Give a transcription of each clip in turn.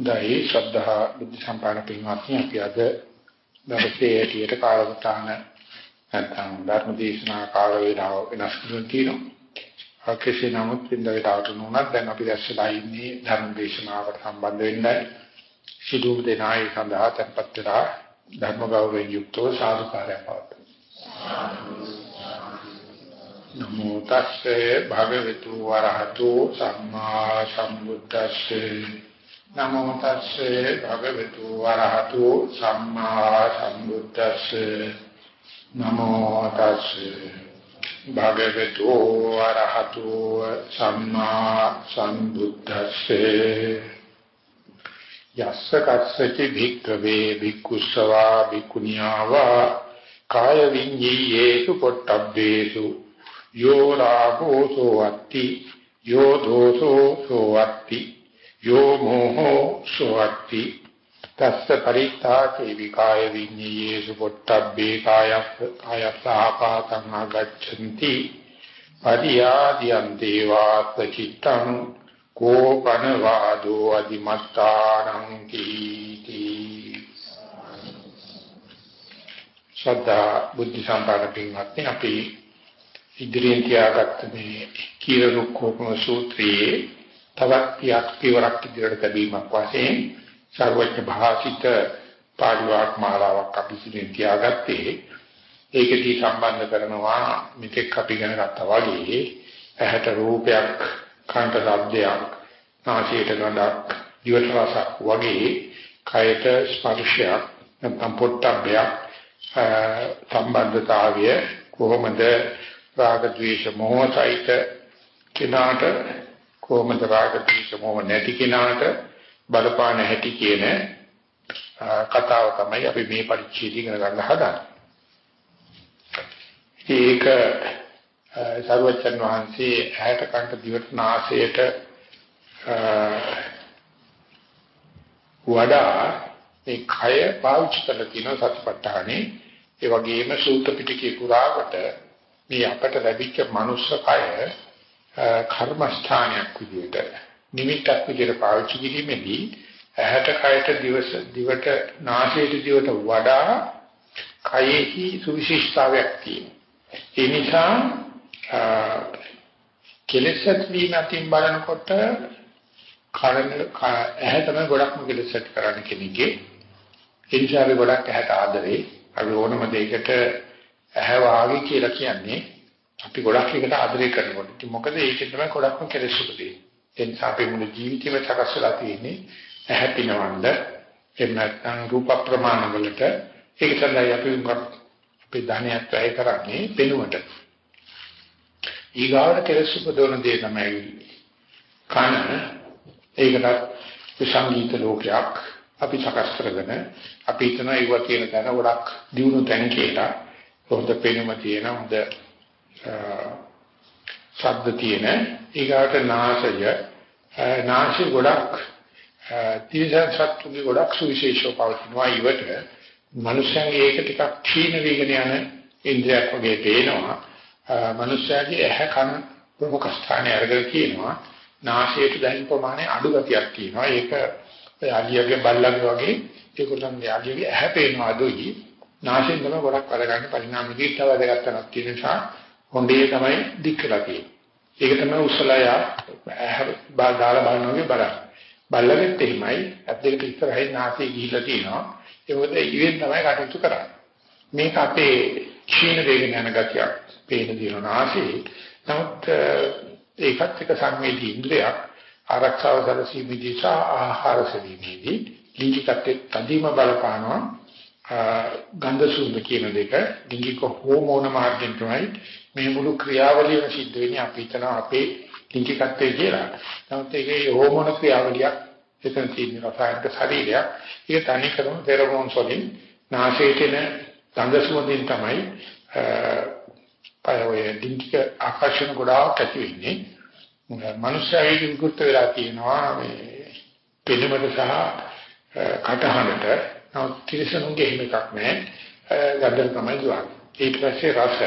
දෛ ශ්‍රද්ධා බුද්ධ සම්පන්න පින්වත්නි අපි අද දවසේ ඇටියට කාලවතාන නැත්නම් ධර්ම දේශනා කාල වේලාව වෙනස් කරන තියෙනවා. කෙසේ නමුත් ඉන්දරට නුනත් දැන් අපි දැස්සලා ඉන්නේ ධර්ම දේශනාවට සම්බන්ධ වෙන්නයි. සිදුවු දෙනායි සඳහා tempත් වෙලා ධර්ම ගෞරවයෙන් යුක්තව සාදුකාරය පවතුන. නමෝ තස්සේ භගවතු වරහතු සම්මා සම්බුද්දස්සේ නමෝ තස්සේ භගවතු වරහතු සම්මා සම්බුද්දස්සේ. නමෝ තස්සේ භගවතු වරහතු සම්මා සම්බුද්දස්සේ. යස්ස කස්සචි භික්ඛවේ භික්ඛුසවා භික්ඛුනියාවා කාය විඤ්ඤේයේසු පොට්ටබ්බේසු. යෝ රාගෝ සෝවත්ති යෝ දෝසෝ සෝවත්ති. යෝ මොහෝ සෝවත්ති තස්ස පරිත්තාචේ විකාය විඤ්ඤේසු පොට්ටබ්බේ කායස්ස කායස්සහපාතං ආගච්ඡन्ति පරියාදියං දේවාස්ස චිත්තං කෝපන වාදෝ අදිමත්තානං කීති ශ්‍රද්ධා බුද්ධ සම්පන්න පින්වත්නි අපි ඉදිරියෙන් තියාගත්ත මේ කීරරුක්කෝපම සූත්‍රයේ තවත් පියක් පියවරක් ඉදිරියට තැබීමක් වශයෙන් සර්වඥ භාසිත පාළුවක් මාලාවක් අපි ඉදිරියෙන් තියාගත්තේ. ඒකදී සම්බන්ධ කරනවා මෙතෙක් අපි ඉගෙන ගත්තා වගේ ඇහැට රූපයක් කනට ශබ්දයක් නාසයට ගඳක් දිවට රසක් වගේ කයට ස්පර්ශයක් නැත්නම් පොට්ටබ්බයක් සම්බන්ධතාවය කොහොමද රාග ద్వේෂ මොහ සහිත කෙනාට කොහොමද රාග ద్వේෂ මොහ නැති කෙනාට බලපාන හැටි කියන කතාව තමයි අපි මේ පරිච්ඡේදය ඉගෙන ගන්න හදන්නේ. ඒක සර්වචන් වහන්සේ ඇහැට කන්ට දිවට නාසයට වඩා මේ කය පාවිච්චි කරලා තියෙන සතිපට්ඨානේ ඒ වගේම සූත්‍ර පිටකේ පුරාවට මේ අපට ලැබිච්ච මනුස්ස කය කර්මස්ථානයක් විදිහට නිමිත්තක් විදිහට පාවිච්චි කිරීමේදී ඇහැට කයට දිවස දිවට නාසයට දිවට වඩා කයෙහි සුවිශේෂතාවයක් තියෙනවා. ඒ නිසා කෙලෙසත් වීම අතින් බලනකොට කරන ඇහැ තමයි ගොඩක්ම කෙලෙසත් කරන්න කෙනෙක්ගේ. ඒ නිසා අපි ගොඩක් ඇහැට ආදරේ. අපි ඕනම දෙයකට ඇහැ වාගේ කියලා කියන්නේ අපි ගොඩක් එකට ආදරය කරනකොට. ඉතින් මොකද ඒකෙන් තමයි ගොඩක්ම කෙලෙස් උපදින්නේ. ඒ නිසා අපේ මුළු ජීවිතේම සකස් වෙලා තියෙන්නේ ඇහැ පිනවන්න. එහෙම නැත්නම් රූප ප්‍රමාණ වලට ඒක තමයි අපි අපේ ධනයක් වැය කරන්නේ පෙනුමට. ඊගාවට කෙලෙස් උපදවන දේ තමයි කන. ඒකට සංගීත ලෝකයක් අපි සකස් කරගෙන අපි හිතන ඒවා කියන තැන ගොඩක් දියුණු තැන් කියලා හොඳ පෙනුම තියෙන හොඳ ශබ්ද තියෙන ඊගාට නාසය නාසය ගොඩක් තීසන් සත්තුගේ ගොඩක් සුවිශේෂව පවතිනවා ඊවට. මනුෂ්‍යයන්ගේ ඒක ටිකක් ක්ෂීණ වේගන යන ඉන්ද්‍රියක් වගේ පේනවා. මනුෂ්‍යයාගේ ඇහැ කන ප්‍රමුඛ ස්ථානය අරගෙන කියනවා. නාසයට දැනෙන ප්‍රමාණය අඩු ගතියක් තියෙනවා. ඒක යාගියගේ බල්ලගේ වගේ ඒගොල්ලන්ගේ යාගියගේ ඇහැ පේනවා අඩුයි නාසයෙන් තමයි ගොඩක් වැඩ ගන්න පරිණාම දීර්ඝ වැඩ ගන්නක් තියෙන නිසා හොඳේ තමයි දික්කලා තියෙන්නේ. ඒක තමයි උසලයා දාලා බලනෝගේ බලන්න. බල්ලගෙත් එහෙමයි ඇත් දෙකට ඉස්සරහින් නාසය ගිහිලා තියෙනවා. ඒ මොකද ඉවෙන් තමයි කටයුතු කරන්නේ. මේක අපේ ක්ෂීණ වේගන යන ගතියක්. පේන දින නාසයේ. නමුත් ඒකත් එක සංවේදී ඉන්ද්‍රියක් ආරක්ෂාව සැලසීමේදී සහ ආහාර සැලීමේදී දීචකත් තදීම බලපානවා ගන්ධ සුද්ධ කියන දෙක ලිංගික හෝමෝන මාර්ගෙන් තමයි මේ මුළු ක්‍රියාවලියම සිද්ධ වෙන්නේ අපි හිතන අපේ ලිංගිකත්වයේ කියලා. නමුත් ඒකේ හෝමෝන ක්‍රියාවලියක් එතන තියෙන රසායනික ශරීරයක්. ඒක තනි කරන ෆෙරමෝන්ස් වලින් නාසයට එන ගන්ධ සුවඳින් තමයි පයෝය ලිංගික ආකර්ෂණ ගොඩාක් ඇති වෙන්නේ. මනුෂ්‍යයෙක් විකෘත වෙලා තියෙනවා මේ පිළිමද සහ කටහඬට නමුත් තිරසනුගේ එහෙම එකක් නැහැ. ගන්ධර තමයි දුවන්නේ. ඊට පස්සේ රස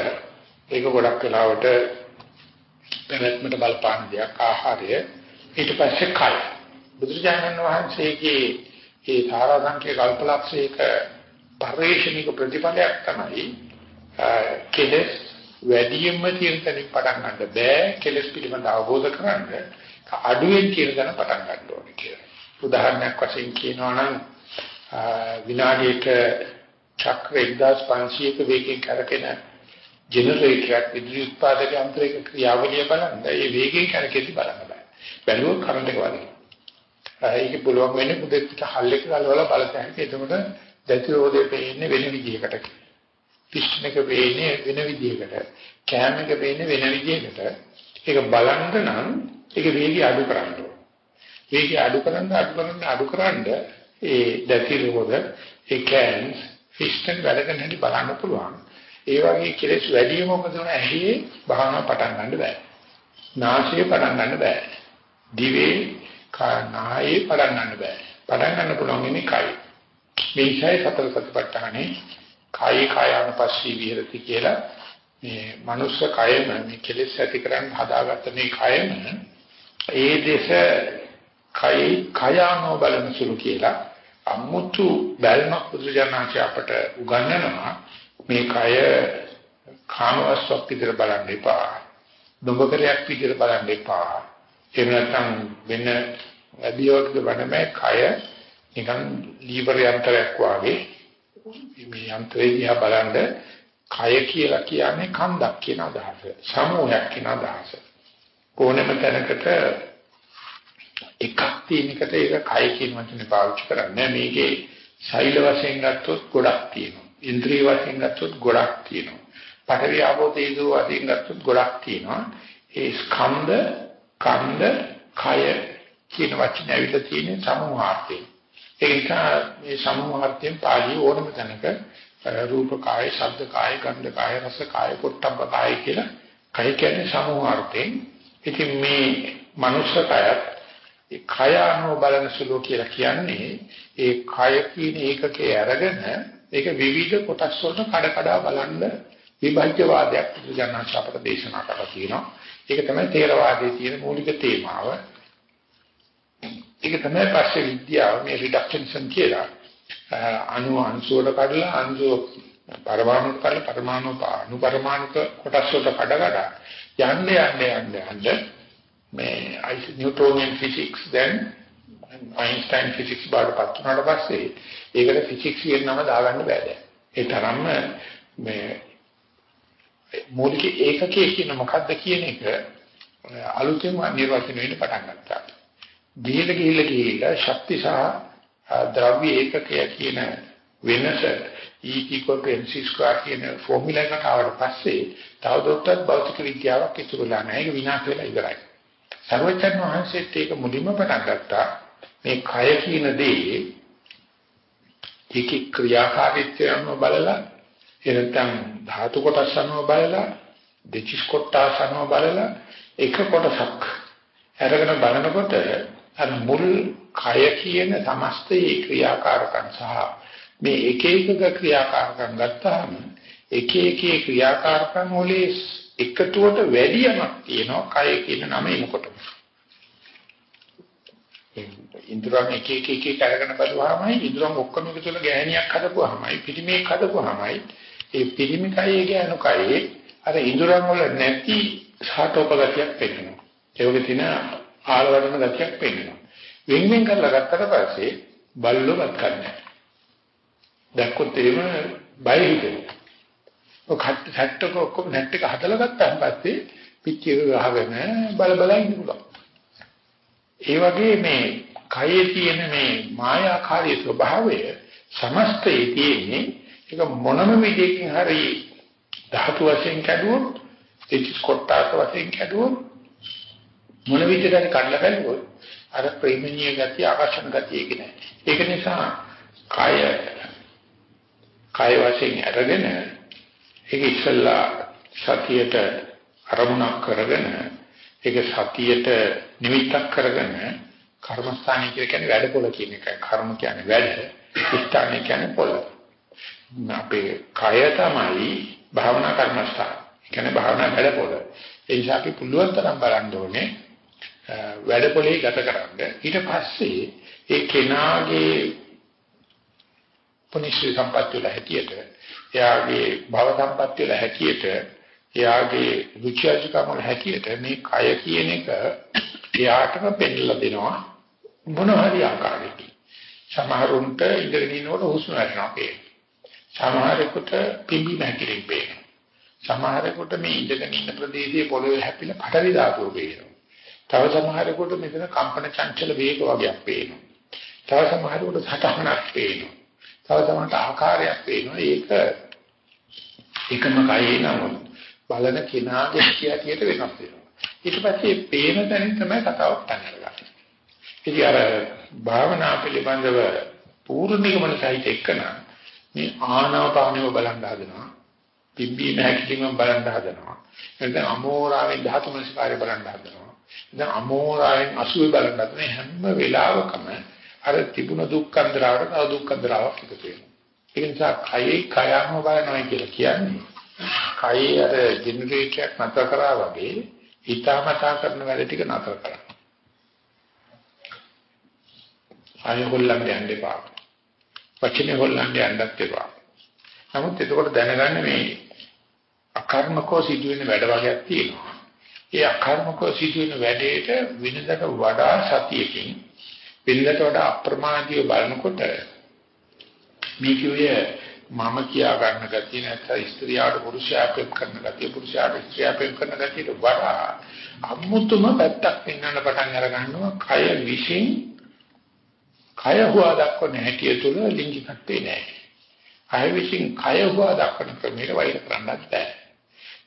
ඒක ගොඩක් වෙලාවට පැවැත්මට බලපාන දෙයක් ආහාරය. ඊට පස්සේ කය. බුදුරජාණන් වහන්සේගේ ඒ තාරාංශික කල්පලක්ෂයක පරිශ්‍රණික ප්‍රතිපලයක් තමයි කෙලස් වැඩියෙන්ම තියෙන තැනින් පටන් ගන්න බෑ කෙලස් පිළිබඳ අවබෝධ කරගන්න අඩුවෙන් කියන දන පටන් ගන්න ඕනේ කියලා. උදාහරණයක් වශයෙන් කියනවා නම් විනාඩියක චක්‍ර 1500ක වේගයෙන් කරකින ජෙනරේටරයක් විද්‍යුත් උත්පාදක යන්ත්‍රයක ක්‍රියාවලිය බලන්න ඒ වේගයෙන් කරකෙද්දි බලන්න බෑ. බැලුවොත් කරන්ට් එක වදිනවා. ඒක පුළුවන් වෙන්නේ මුදෙත් හල් එක ගලවලා බලතැන්. එතකොට දැති රෝදේ පේන්නේ වෙන විදිහකට. පිස්ටන් එක පේන්නේ වෙන විදිහකට. කෑම එක පේන්නේ වෙන විදිහකට. ඒක බලන්න නම් ඒක වේගය අඩු කරන්න ඕනේ. වේගය අඩු කරන්න අඩු කරන්න අඩු කරන්න ඒ දැති රෝද ඒ කෑන්ස් පිස්ටන් වැඩ කරන හැටි බලන්න පුළුවන්. ඒ වගේ කෙලෙස් වැඩිම මොකද උන ඇහි භාවනා පටන් ගන්න බෑ. නාසයේ පටන් ගන්න බෑ. දිවේ කානායේ පටන් ගන්න බෑ. පටන් ගන්න පුළුවන් ඉන්නේ කයි. මේ ඉසයි සතර සතිපට්ඨානේ කායේ කායानुපස්සී විහෙරති කියලා මේ මනුස්ස කයම මේ කෙලෙස් ඇති කරන් හදාගත්ත මේ කයම ඒ දේශ කයි කයානෝ බලන සුළු කියලා අමුතු බැල්මක් බුදුජානක අපට උගන්වනවා මේ කය කාමවස්තුක් විදිහට බලන්න එපා. දුඹකරයක් විදිහට බලන්න එපා. එහෙම නැත්නම් වෙන අභියෝගද වනමේ කය නිකන් ලීවර් යන්ත්‍රයක් වාගේ මේ යන්ත්‍රය දිහා බලනද කය කියලා කියන්නේ කන්දක් කියන අදහස. සමූහයක් කියන අදහස. ඕනෑම තැනකට එකක් තියෙන එකට ඒක කය කියන වචනේ පාවිච්චි කරන්නේ මේකේ ශෛල වශයෙන් ගත්තොත් ගොඩක් තියෙනවා. ඉන්ද්‍රිය වශයෙන් ගත්තොත් ගොඩක් තියෙනවා. පඨවි ආපෝ තේජෝ වශයෙන් ගත්තොත් ගොඩක් තියෙනවා. ඒ ස්කන්ධ, කන්ද, කය කියන වචනේ ඇවිල්ලා තියෙන සමූහාර්ථයෙන්. ඒ නිසා මේ සමූහාර්ථයෙන් පාළි ඕනම තැනක රූප කාය, ශබ්ද කාය, ගන්ධ කාය, රස කාය, පොට්ටබ්බ කාය කියලා කය කියන්නේ සමූහාර්ථයෙන්. ඉතින් මේ මනුෂ්‍ය කයත් ඒ කය අනුව බලන සුළු කියලා කියන්නේ ඒ කය කියන ඒකකේ අරගෙන ඒක විවිධ කොටස් වලට කඩ කඩ බලන්න විභජ්‍යවාදයක් පුදුජානක අපට දේශනා කරලා තියෙනවා. ඒක තමයි තේරවාදයේ තියෙන මූලික තේමාව. ඒක තමයි පස්සේ විද්‍යාව මේ රිඩක්ෂනිසම් කියලා. අණු අංශු වල කඩලා අංශු පරමාණු කඩලා පරමාණු අණු පරමාණු කොටස් වලට කඩ කඩ යන්න යන්න යන්න යන්න මේ නිව්ටෝනියන් ෆිසික්ස් දැන් අයින්ස්ටයින් ෆිසික්ස් බාටපත් වුණාට පස්සේ ඒකට ෆිසික්ස් කියන නම දාගන්න බෑ දැන්. ඒ තරම්ම මේ මූලික ඒකකයේ කියන මොකද්ද කියන එක අලුතෙන් නිර්වචනය වෙන්න පටන් ගත්තා. ගිහිල්ලා ගිහිල්ලා ගිහිල්ලා ශක්ති සහ ද්‍රව්‍ය ඒකකය කියන වෙනස E equal to mc square කියන ෆෝමියුලා එකට ආවට පස්සේ තවදුරටත් භෞතික විද්‍යාවක් ඉතුරුලා නැහැ. ඒක විනාශ වෙලා ඉවරයි. සර්වචන් වහන්සේත් ඒක මුලින්ම පටන් ගත්තා. මේ කය කියන දේ ඒකේ ක්‍රියාකාරීත්වය අනුව බලලා එනතම් ධාතු කොටස් අනුව බලලා දෙචිස් කොටස් අනුව බලලා එක කොටසක් අරගෙන බලනකොට අර මුල් කය කියන සමස්තයේ ක්‍රියාකාරකම් සහ මේ එක එකක ක්‍රියාකාරකම් ගත්තාම එක එකේ ක්‍රියාකාරකම් වලේ එකතුවට වැඩි යමක් තියෙනවා කය කියන නම එනකොට ඉන්ද්‍රයන් එක එක එක එක අරගෙන බලුවාමයි ඉන්ද්‍රයන් ඔක්කොම එකතු කරලා ගෑණියක් හදපුවාමයි පිටිමේක් හදපුවාමයි. ඒ පිටිමි කයේ ගෑනු කයේ අර ඉන්ද්‍රයන් වල නැති සාතෝපගතියක් පෙන්වනවා. ඒ වගේ තියෙන ආලවඩන ගතියක් පෙන්වනවා. වෙන වෙන කරලා ගත්තට පස්සේ බල්ලොවත් කරන්නේ දැක්කොත් එහෙම බය හිතෙනවා. ඔය කට්ට ඔක්කොම නැට් එක හදලා ගත්තාන් පස්සේ පිටියක ගහගෙන බල බල ඉන්න පුළුවන්. ඒ වගේ මේ කයේ තියෙන මේ මායාකාරී ස්වභාවය සමස්තයේ තියෙන්නේ ඒක මොනම විදිහකින් හරි ධාතු වශයෙන් කැඩුවොත් ඒක කොටාස වශයෙන් කැඩුවොත් මොන විදිහකට කඩලා බැලුවොත් අර ප්‍රේමණීය ගතිය ආකර්ෂණ ගතිය ඒක නෑ. ඒක නිසා කය කය වශයෙන් අරගෙන ඒක ඉස්සල්ලා සතියට අරමුණක් කරගෙන ඒක සතියට නිමිත්තක් කරගෙන කර්මස්ථානය කියන්නේ වැඩ පොළ කියන එකයි. කර්ම කියන්නේ වැඩ, ස්ථානය කියන්නේ පොළ. අපේ කය තමයි භාවනා කර්මස්ථාන. කියන්නේ භාවනා වැඩ පොළ. ඒ නිසා අපි පුළුවන් තරම් බලන්න ඕනේ වැඩපොලේ ගත කරන්න. ඊට පස්සේ ඒ කෙනාගේ පුනිශ්‍රි සම්පත්‍ය වල හැටියට, එයාගේ භව සම්පත්‍ය වල හැටියට, එයාගේ රුචිජකම වල හැටියට මේ කය කියන එක එයාටම පෙන්නලා දෙනවා මොන හරි ආකාරයකින්. සමහරුන්ට ඉඳගෙන ඉන්නකොට හුස්ම වැටෙනවා පේනවා. සමහරෙකුට පිම්බි නැතිලින් පේනවා. සමහරෙකුට මේ ඉඳගෙන ඉන්න ප්‍රදේශයේ පොළවේ හැපිලා පටවි ධාතුව පේනවා. තව සමහරෙකුට මෙතන කම්පන චංචල වේග වගේක් පේනවා. තව සමහරෙකුට සටහනක් පේනවා. තව සමහරට ආකාරයක් පේනවා. ඒක එකම කයේ නමුත් බලන කෙනාගේ කියතියට වෙනස් වෙනවා. ඊට පස්සේ පේන තැනින් තමයි කතාව පටන් ගන්නේ. ඉතින් අර භාවනා පිළිබඳව පූර්ණ නිගමන සහිත එක්කන මේ ආනාපානව බලන්න හදනවා. පිම්බීම හැකිලිම බලන්න හදනවා. එතන අමෝරාවෙන් ධාතු මනස්කාරය බලන්න හදනවා. දැන් අමෝරාවෙන් අසුවේ බලන්න හදන හැම වෙලාවකම අර තිබුණ දුක්ඛන්දරාවට තව දුක්ඛන්දරාවක් එකතු වෙනවා. ඒ නිසා කයේ කයම බලනවා කියලා කියන්නේ කයේ අර ජෙනරේටරයක් නතර කරා වගේ හිතාමතා කරන වැඩ ටික නතර කරා. ආය හොල්ලන්න යන්න එපා. වචනේ හොල්ලන්න යන්නත් එපා. නමුත් එතකොට දැනගන්න මේ අකර්මකෝ සිදුවෙන වැඩ වර්ගයක් තියෙනවා. ඒ අකර්මකෝ සිදුවෙන වැඩේට විනදට වඩා සතියකින් වෙනදට වඩා අප්‍රමාදීව බලනකොට මේ කියුවේ මම කියා ගන්න ගැතිය නැත්නම් ස්ත්‍රියට පුරුෂයා ප්‍රේම කරන ගැතිය පුරුෂයාට ස්ත්‍රිය ප්‍රේම කරන ගැතියට වඩා අමුතුම පැත්තක් පෙන්වන්න පටන් අර ගන්නවා කය විශ්ින් කය හුවා දක්වන හැටිය තුල ලිංගිකත්වේ නැහැ. කය විශ්ින් කය හුවා දක්වන ක්‍රමයට වෛර කරන්නත් බෑ.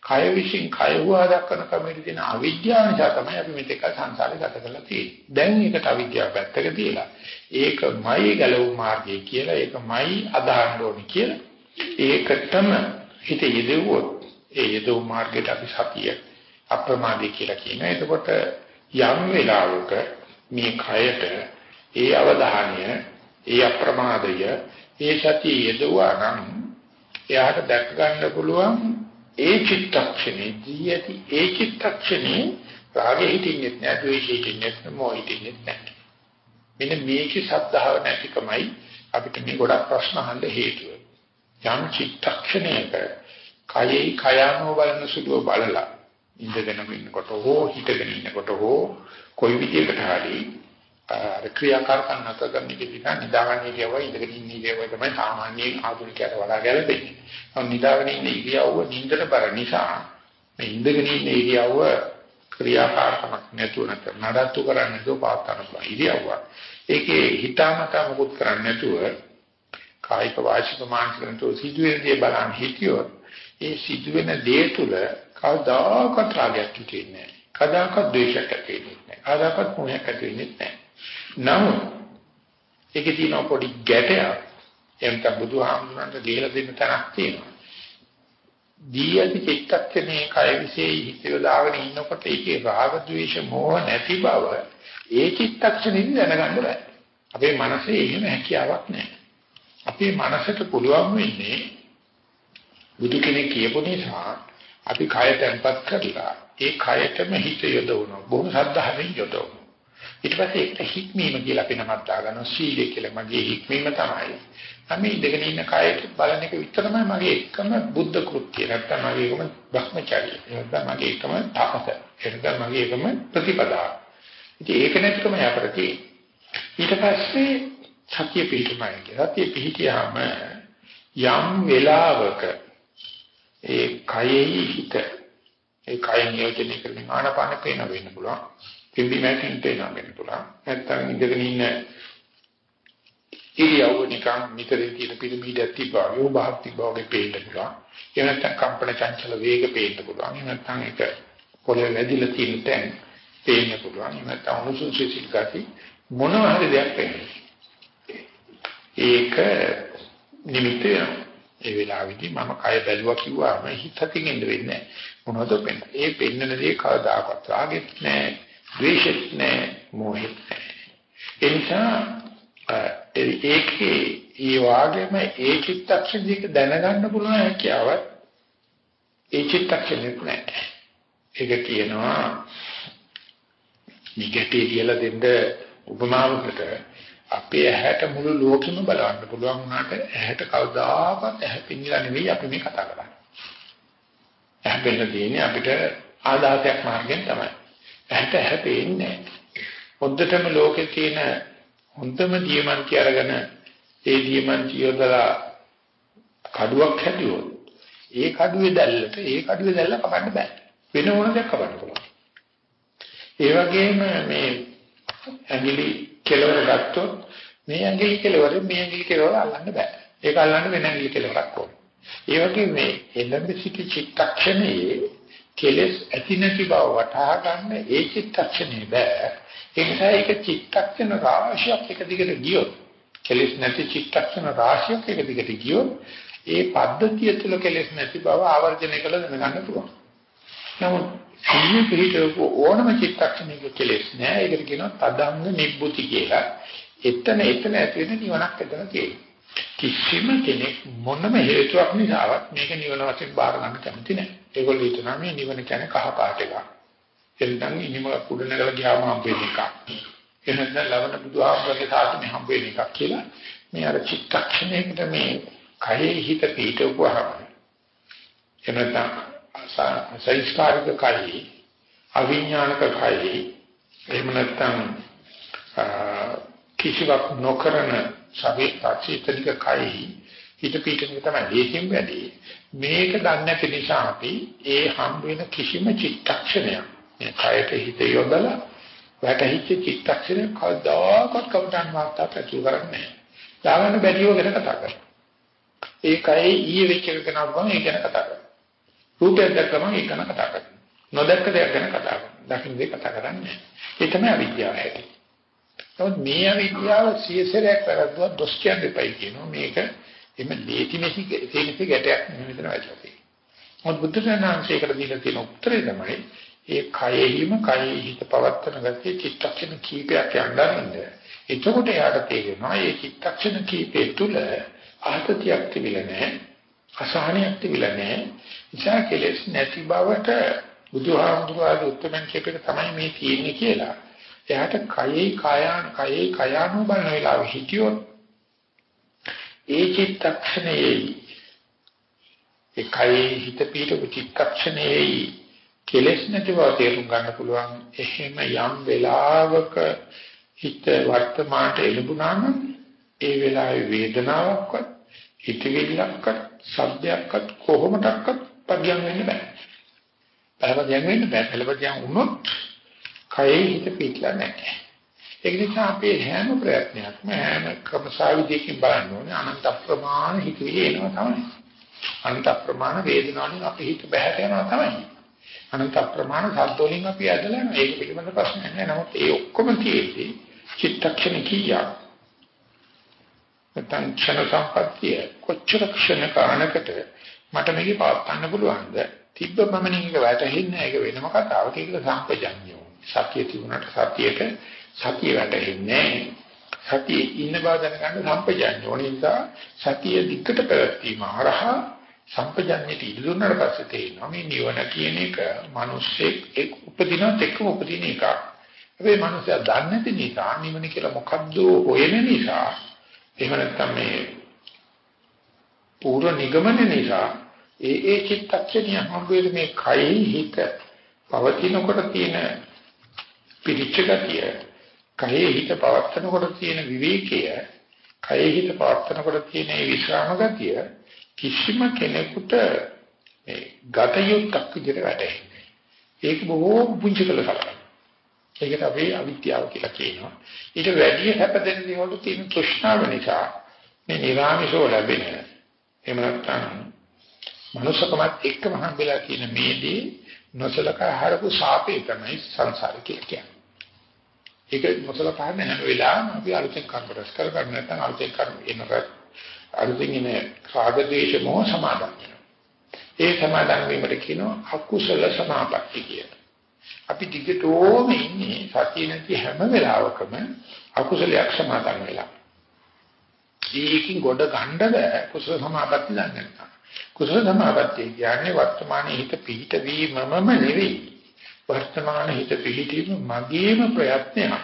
කය විශ්ින් කය හුවා දක්වන ක්‍රමයට තියෙන අවිද්‍යාව නිසා තමයි අපි මෙතෙක් සංසාරේ ගත කරලා තියෙන්නේ. දැන් ඒකට අවිද්‍යාව පැත්තක තියලා ඒකමයි ගැලවු මාර්ගය කියලා ඒකමයි අදහන්න ඕනේ කියලා ඒකටම හිත යෙදුවොත් ඒ යෙදුව මාර්ගයට අපි සතිය අප්‍රමාදී කියලා කියනවා. එතකොට යම් වෙලාවක මේ කයට ඒ අවධානය, ඒ අප්‍රමාදය, ඒ සතිය යෙදුවා නම් එයාට දැක ගන්න පුළුවන් ඒ චිත්තක්ෂණේදී ඇති ඒ චිත්තක්ෂණේ රාගෙ හිටින්නේ නැහැ, ද්වේෂෙ හිටින්නේ නැහැ, මොහෙ හිටින්නේ නැහැ. මෙන්න මේකේ සද්ධාව නැතිකමයි අපිට මේ ගොඩක් ප්‍රශ්න අහන්න හේතුව. යම් චිත්තක්ෂණයක කයෙහි කයano බලන සුළුව බලලා ඉඳගෙන ඉන්නකොට හෝ හිටගෙන ඉන්නකොට හෝ කොයි විදිහකට හරි අර ක්‍රියාකාරකම් නැතර කරන එක දිහා නිදාගන්න ඉරියව්ව ඉඳගෙන ඉන්න ඉරියව්ව තමයි සාමාන්‍යයෙන් ආධුනිකයට වඩා ගැළපෙන්නේ. ඔව් නිදාගෙන ඉන්න ඉරියව්ව නින්දට බර නිසා මේ ඉඳගෙන ඉන්න ඉරියව්ව ක්‍රියාකාරකමක් නැතුව නැත්නම් නඩත්තු කරන්නේ නැතුව පාත්තන පුළුවන් ඉරියව්ව. ඒකේ හිතාමතා මොකුත් කරන්නේ නැතුව කායික වාචික මානසික නැතුව සිදුවෙන දේ බලන් හිටියොත් ඒ සිදුවෙන දේ තුල කවදාකවත් රාගයක් හිතෙන්නේ නැහැ. කවදාකවත් ද්වේෂයක් ඇති වෙන්නේ නැහැ. කවදාකවත් මොහයක් ඇති වෙන්නේ නැහැ. නමුත් ඒකේ තියෙන පොඩි ගැටයක් එම්ත බුදුහාමුදුරන්ට දීලා දෙන්න තැනක් තියෙනවා. දී ඇති චිත්තක්ෂණේ කය විශේෂ හිත යොදාගෙන ඉන්නකොට ඒකේ රාග ద్వේෂ මෝහ නැති බව ඒ චිත්තක්ෂණෙදි දැනගන්න බෑ. අපේ මනසේ එහෙම හැකියාවක් නැහැ. අපේ මනසට පුළුවන් වෙන්නේ බුදු කෙනෙක් කියපු නිසා අපි කය තැම්පත් කරලා ඒ කයටම හිත යොදවනවා. බොහොම සද්ධාවෙන් යොදවනවා. ඊට පස්සේ ඒකට හික්මීම කියලා අපි නමක් දාගන්නවා සීලය කියලා මගේ හික්මීම තමයි. අපි ඉඳගෙන ඉන්න කයට බලන එක විතරමයි මගේ එකම බුද්ධ කෘත්‍ය. නැත්තම් මගේ එකම භ්‍රමචර්යය. නැත්තම් මගේ එකම තාපස. නැත්තම් මගේ එකම ප්‍රතිපදාව. ඉතින් ඒක නැතිකම යපට ඊට පස්සේ සතිය පිහිටමයි කියලා. සතිය පිහිටියාම යම් වෙලාවක ඒ කයෙහි හිත ඒ කය නියෝජනය කරමින් ආනපාන පේන වෙන්න පුළුවන්. පිම්බි මැකින් තේනවා වෙන්න පුළුවන්. නැත්තම් ඉඳගෙන ඉන්න ඉරියව්ව නිකන් මිතරේ තියෙන පිරමීඩයක් තිබ්බා වගේ උභාවක් තිබ්බා වගේ පේන්න පුළුවන්. ඒ නැත්තම් කම්පන චංචල වේග පේන්න පුළුවන්. ඒ නැත්තම් ඒක පොළවේ වැදිලා තියෙන තැන් පේන්න පුළුවන්. ඒ නැත්තම් උණුසුම් සිසිල් ගති මොනවා හරි දෙයක් පේනවා. ඒක නිමිත්ත වෙනවා. ඒ වෙලාවේදී මම කය බැලුවා කිව්වම හිත හිතින් ඉන්න වෙන්නේ නැහැ. මොනවද පෙන්නේ? ඒ පෙන්නන දේ කවදාකවත් රාගෙත් නැහැ. ද්වේෂෙත් නැහැ, මෝහෙත් නැහැ. ඒ නිසා ඒකේ ඒ වාගේම ඒ චිත්තක්ෂණයක දැනගන්න පුළුවන් හැකියාවක් ඒ චිත්තක්ෂණෙත් නැහැ. ඒක කියනවා මේ ගැටේ කියලා දෙන්න උපමාවකට අපේ ඇහැට මුළු ලෝකෙම බලන්න පුළුවන් වුණාට ඇහැට කවදාකවත් ඇහැ පින්නලා නෙවෙයි අපි මේ කතා කරන්නේ. ඇහැ පෙන්න තියෙන්නේ අපිට ආදාසයක් මාර්ගයෙන් තමයි. ඇහැට ඇහැ පේන්නේ හොද්දටම ලෝකේ තියෙන හොඳම දියමන්ති අරගෙන ඒ දියමන්ති යොදලා කඩුවක් හැදුවොත් ඒ කඩුවේ දැල්ලට ඒ කඩුවේ දැල්ල කපන්න බෑ. වෙන ඕන දෙයක් කපන්න පුළුවන්. ඒ වගේම මේ ඇඟිලි කෙලවර ගත්තොත් මේ ඇඟිලි කෙලවර මේ ඇඟිලි කෙලවර අල්ලන්න බෑ. ඒක අල්ලන්න වෙන ඇඟිලි කෙලවරක් ඕන. ඒ වගේ මේ එළඹ සිටි චිත්තක්ෂණයේ කෙලස් ඇති නැති බව වටහා ගන්න ඒ චිත්තක්ෂණේ බෑ. ඒ නිසා ඒක චිත්තක්ෂණ රාශියක් එක දිගට ගියොත් කෙලස් නැති චිත්තක්ෂණ රාශියක් එක දිගට ගියොත් ඒ පද්ධතිය තුළ කෙලස් නැති බව ආවර්ජනය කළ දැනගන්න පුළුවන්. නමුත් සිහිය පිළිතවක ඕනම චිත්තක්ෂණයක කෙලස් නෑ. ඒකට කියනවා තදංග නිබ්බුති කියලා. එතන එතන ඇති වෙන නිවනක් එතන තියෙනවා. කිසිම කෙනෙක් මොනම හේතුවක් නිසාවත් මේක නිවන වශයෙන් බාර ගන්න කැමති නෑ. ඒගොල්ලෝ හිතනවා මේ නිවන කියන්නේ කහ පාට එකක්. එතන ඉනිම කුඩ නැගලා ගියාම හම්බෙන එකක්. එහෙනම් ලවණ බුදුහාමුදුරගේ සාසනේ හම්බෙන එකක් කියලා මේ අර චිත්තක්ෂණයකට මේ කයේ හිත පිටවුවාම එනතන සංස්කාරික කයි අවිඥානික කයි එහෙම නැත්නම් කිසිවක් නොකරන සවේ තාචිතනික කයි හිත පිටින් තමයි දේශින් වැඩි මේක දන්නේ නැති නිසා අපි ඒ හම් වෙන කිසිම චිත්තක්ෂණයක් මේ කයට හිත යොදලා වැටහිච්ච චිත්තක්ෂණය කවදාකවත් කවදාන් වාර්තා ප්‍රචුර කරන්නේ නැහැ. දාගන්න බැරිව ගැන කතා කරනවා. ඒකයි ඊයේ වෙච්ච එක ගැන අපම ඒ ගැන කතා කරනවා. රූපයක් දැක්කම ඒක ගැන කතා කරනවා. නොදැක්ක දෙයක් ගැන කතා කරනවා. දකින්න දෙයක් කතා කරන්නේ. ඒ තමයි අවිද්‍යාව හැටි. නමුත් මේ අවිද්‍යාව සියසරයක් වැරද්දුවා දොස් කියන්න එපයි කියනවා. මේක එimhe ලේති මෙසි තේනිසි ගැටයක් නෙමෙයි මෙතන වැටලා තියෙන්නේ. මොකද බුද්ධ ඥානංශයකට දීලා තියෙන උත්තරේ තමයි ඒ කයෙහිම කයෙහි හිත පවත්තන ගතිය චිත්තක්ෂණ කීපයක් යන්නරින්ද. එතකොට යාට තේරෙනවා මේ චිත්තක්ෂණ කීපේ තුල ආතතියක් තිබිලා නැහැ. අසහනයක් තිබිලා නැහැ. ඉසා කෙලෙස් නැති බවට බුදුහාමුදුරුවෝ උත්තරමන් කියපේක තමයි මේ තියෙන්නේ කියලා. එයාට කයෙහි කායාන කයෙහි කයානු බලන වෙලාවෙ හිටියොත් ඒ චිත්තක්ෂණයේ ඒ කයෙහි හිත පිටු චිත්තක්ෂණයේ කෙලෙස් නැති බව තේරුම් ගන්න පුළුවන්. එහෙම යම් වෙලාවක හිත වර්තමානට එළඹුණා නම් ඒ වෙලාවේ වේදනාවක්වත් හිතවිල්ලක්වත් සබ්දයක්වත් කොහොමඩක්වත් පදියම් වෙන්න බෑ. පළපදියම් වෙන්න බෑ. පළපදියම් වුණොත් කයේ හිත පිටලා නැහැ. ඒක නිසා අපේ හැම ප්‍රයත්නයක්ම හැම ක්‍රමසාවිදයකින් බලන්න ඕනේ අනන්ත ප්‍රමාණ හිතවිලි එනවා තමයි. අනන්ත ප්‍රමාණ වේදනාවලින් අපේ හිත බැහැට යනවා තමයි. අනන්ත ප්‍රමාණ සද්දෝලින් අපි ඇදලා යනවා. ඒක පිළිබඳ ප්‍රශ්නයක් නෑ. නමුත් ඒ ඔක්කොම තියෙද්දි චිත්තක්ෂණ කීයක් නැත්නම් ක්ෂණ සම්පත්තිය කොච්චර ක්ෂණ කාණකට මට මේක පවත්වන්න පුළුවන්ද? තිබ්බ මමනින් එක වැටෙන්නේ ඒක වෙනම කතාවක්. ඒක සම්පජඤ්ඤෝ. සතිය තිබුණාට සතියට සතිය වැටෙන්නේ සතිය ඉන්න බව දැනගන්න සම්පජඤ්ඤෝ නිසා සතිය දික්කට පැවැත්වීම හරහා සම්පජඤ්ඤයට ඉඩ දුන්නාට පස්සේ තේරෙනවා මේ නිවන කියන එක මිනිස්සෙක් එක් උපදිනත් එක්කම උපදින එකක්. හැබැයි මිනිස්සයා දන්නේ නැති නිසා නිවන කියලා මොකද්ද හොයන නිසා එහෙම නැත්නම් මේ පූර්ව නිගමන නිසා ඒ ඒ චිත්තක්ෂණිය හම්බෙන්නේ මේ කයි හිත පවතිනකොට තියෙන පිරිච්ච ගතිය කයේ හිත පවත්නකොට තියෙන විවේකය කයේ හිත පවත්නකොට තියෙන විශ්‍රාම ගතිය කිසිම කෙනෙකුට මේ ගත යුක්තක් විදිහට වැටෙන්නේ. ඒක බොහෝ පුංචි කළ සලකනවා. ඒකට අපි අවිද්‍යාව කියලා කියනවා. ඊට වැඩි හැපදෙන දේවල් තියෙන තෘෂ්ණාව නිසා මේ නිරාමිෂව ලැබෙන එහෙම නැත්නම් මනුෂ්‍යකමත් එක්කම හම්බෙලා කියන මේදී නොසලකා හරපු සාපේ තමයි සංසාර කියන්නේ. ඒක නොසලකා හැම වෙලාවෙම අපි අලුතෙන් කර්ම රැස් කර ගන්න නැත්නම් අලුතෙන් කර්ම එනකොට අලුතින් ඉන්නේ රාග ද්වේෂ මොහ සමාදන් වෙනවා. ඒ සමාදන් වීමට කියනවා අකුසල සමාපatti කියලා. අපි දිගටම ඉන්නේ සතිය නැති හැම වෙලාවකම අකුසලයක් සමාදන් වෙලා. ඒකින් ගොඩ ගන්න බෑ කුසල සමාපatti දන්නේ නැත්නම්. කුසල සමාපatti කියන්නේ වර්තමානයේ හිත පිහිට වීමමම නෙවෙයි. වර්තමාන හිත පිහිටීම මගේම ප්‍රයත්නයක්.